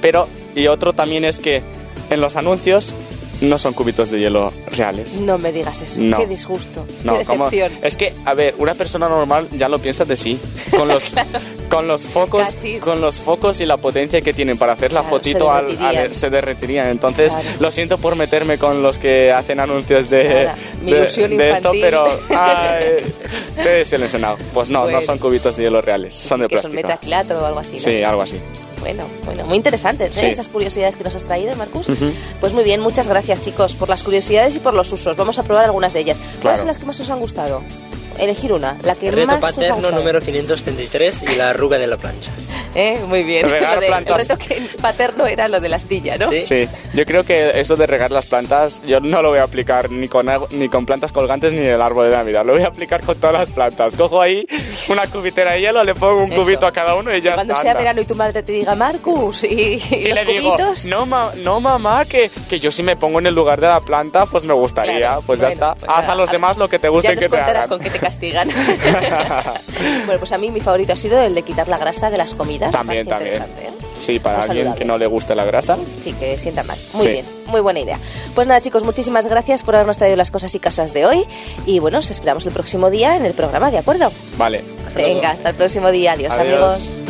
Pero, y otro también es que en los anuncios no son cubitos de hielo reales. no me digas eso. No. Qué disgusto. No, qué ¿cómo? decepción. Es que, a ver, una persona normal ya lo piensa de sí. Con los, *laughs* con los focos, Cachis. con los focos y la potencia que tienen para hacer la Claro, fotito se al, derretirían. al- se derretirían. Entonces, Claro. lo siento por meterme con los que hacen anuncios de, Nada, mi de, esto, pero *laughs* ay, te he desilusionado. Pues no, no Bueno. son cubitos de hielo reales, son de que son plástico. metacrilato o algo así. ¿no? Sí, algo así. Bueno, bueno, muy interesantes ¿eh? Sí. esas curiosidades que nos has traído, Marcus. Pues muy bien, muchas gracias, chicos, por las curiosidades y por los usos. Vamos a probar algunas de ellas. ¿Cuáles Claro. son las que más os han gustado? Elegir una, la que Reto más os ha paterno número 533 y la arruga de la plancha. ¿Eh? Muy bien. Regar Lo de- plantas. El reto que paterno era lo de la astilla, ¿no? Sí. Sí, yo creo que eso de regar las plantas, yo no lo voy a aplicar ni con, ni con plantas colgantes ni el árbol de Navidad. Lo voy a aplicar con todas las plantas. Cojo ahí una cubitera de hielo, le pongo un Eso. cubito a cada uno y ya Cuando está. sea anda. verano y tu madre te diga, Marcus, y, y Y los le digo, cubitos. no, ma- no mamá, que, que yo si me pongo en el lugar de la planta, pues me gustaría. Claro, pues bueno, ya está. pues Haz nada, a los a- demás lo que te ya guste nos que te hagan. con qué te castigan. *laughs* bueno, pues a mí mi favorito ha sido el de quitar la grasa de las comidas. También, también. ¿eh? Sí, para Muy alguien saludable. que no le guste la grasa. Sí, que sienta mal. Muy Sí. bien, muy buena idea. Pues nada, chicos, muchísimas gracias por habernos traído las cosas y casas de hoy. Y bueno, os esperamos el próximo día en el programa, ¿de acuerdo? Vale. Venga, hasta el próximo día. Adiós, Adiós. amigos.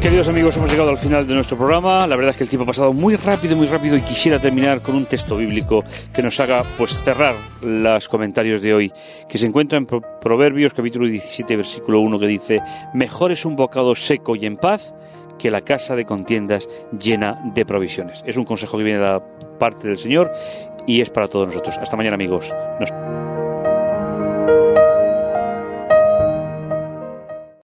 Queridos amigos, hemos llegado al final de nuestro programa. La verdad es que el tiempo ha pasado muy rápido, muy rápido y quisiera terminar con un texto bíblico que nos haga pues cerrar los comentarios de hoy, que se encuentra en Pro- Proverbios capítulo 17 versículo 1 que dice, "Mejor es un bocado seco y en paz que la casa de contiendas llena de provisiones." Es un consejo que viene de la parte del Señor y es para todos nosotros. Hasta mañana, amigos. Nos-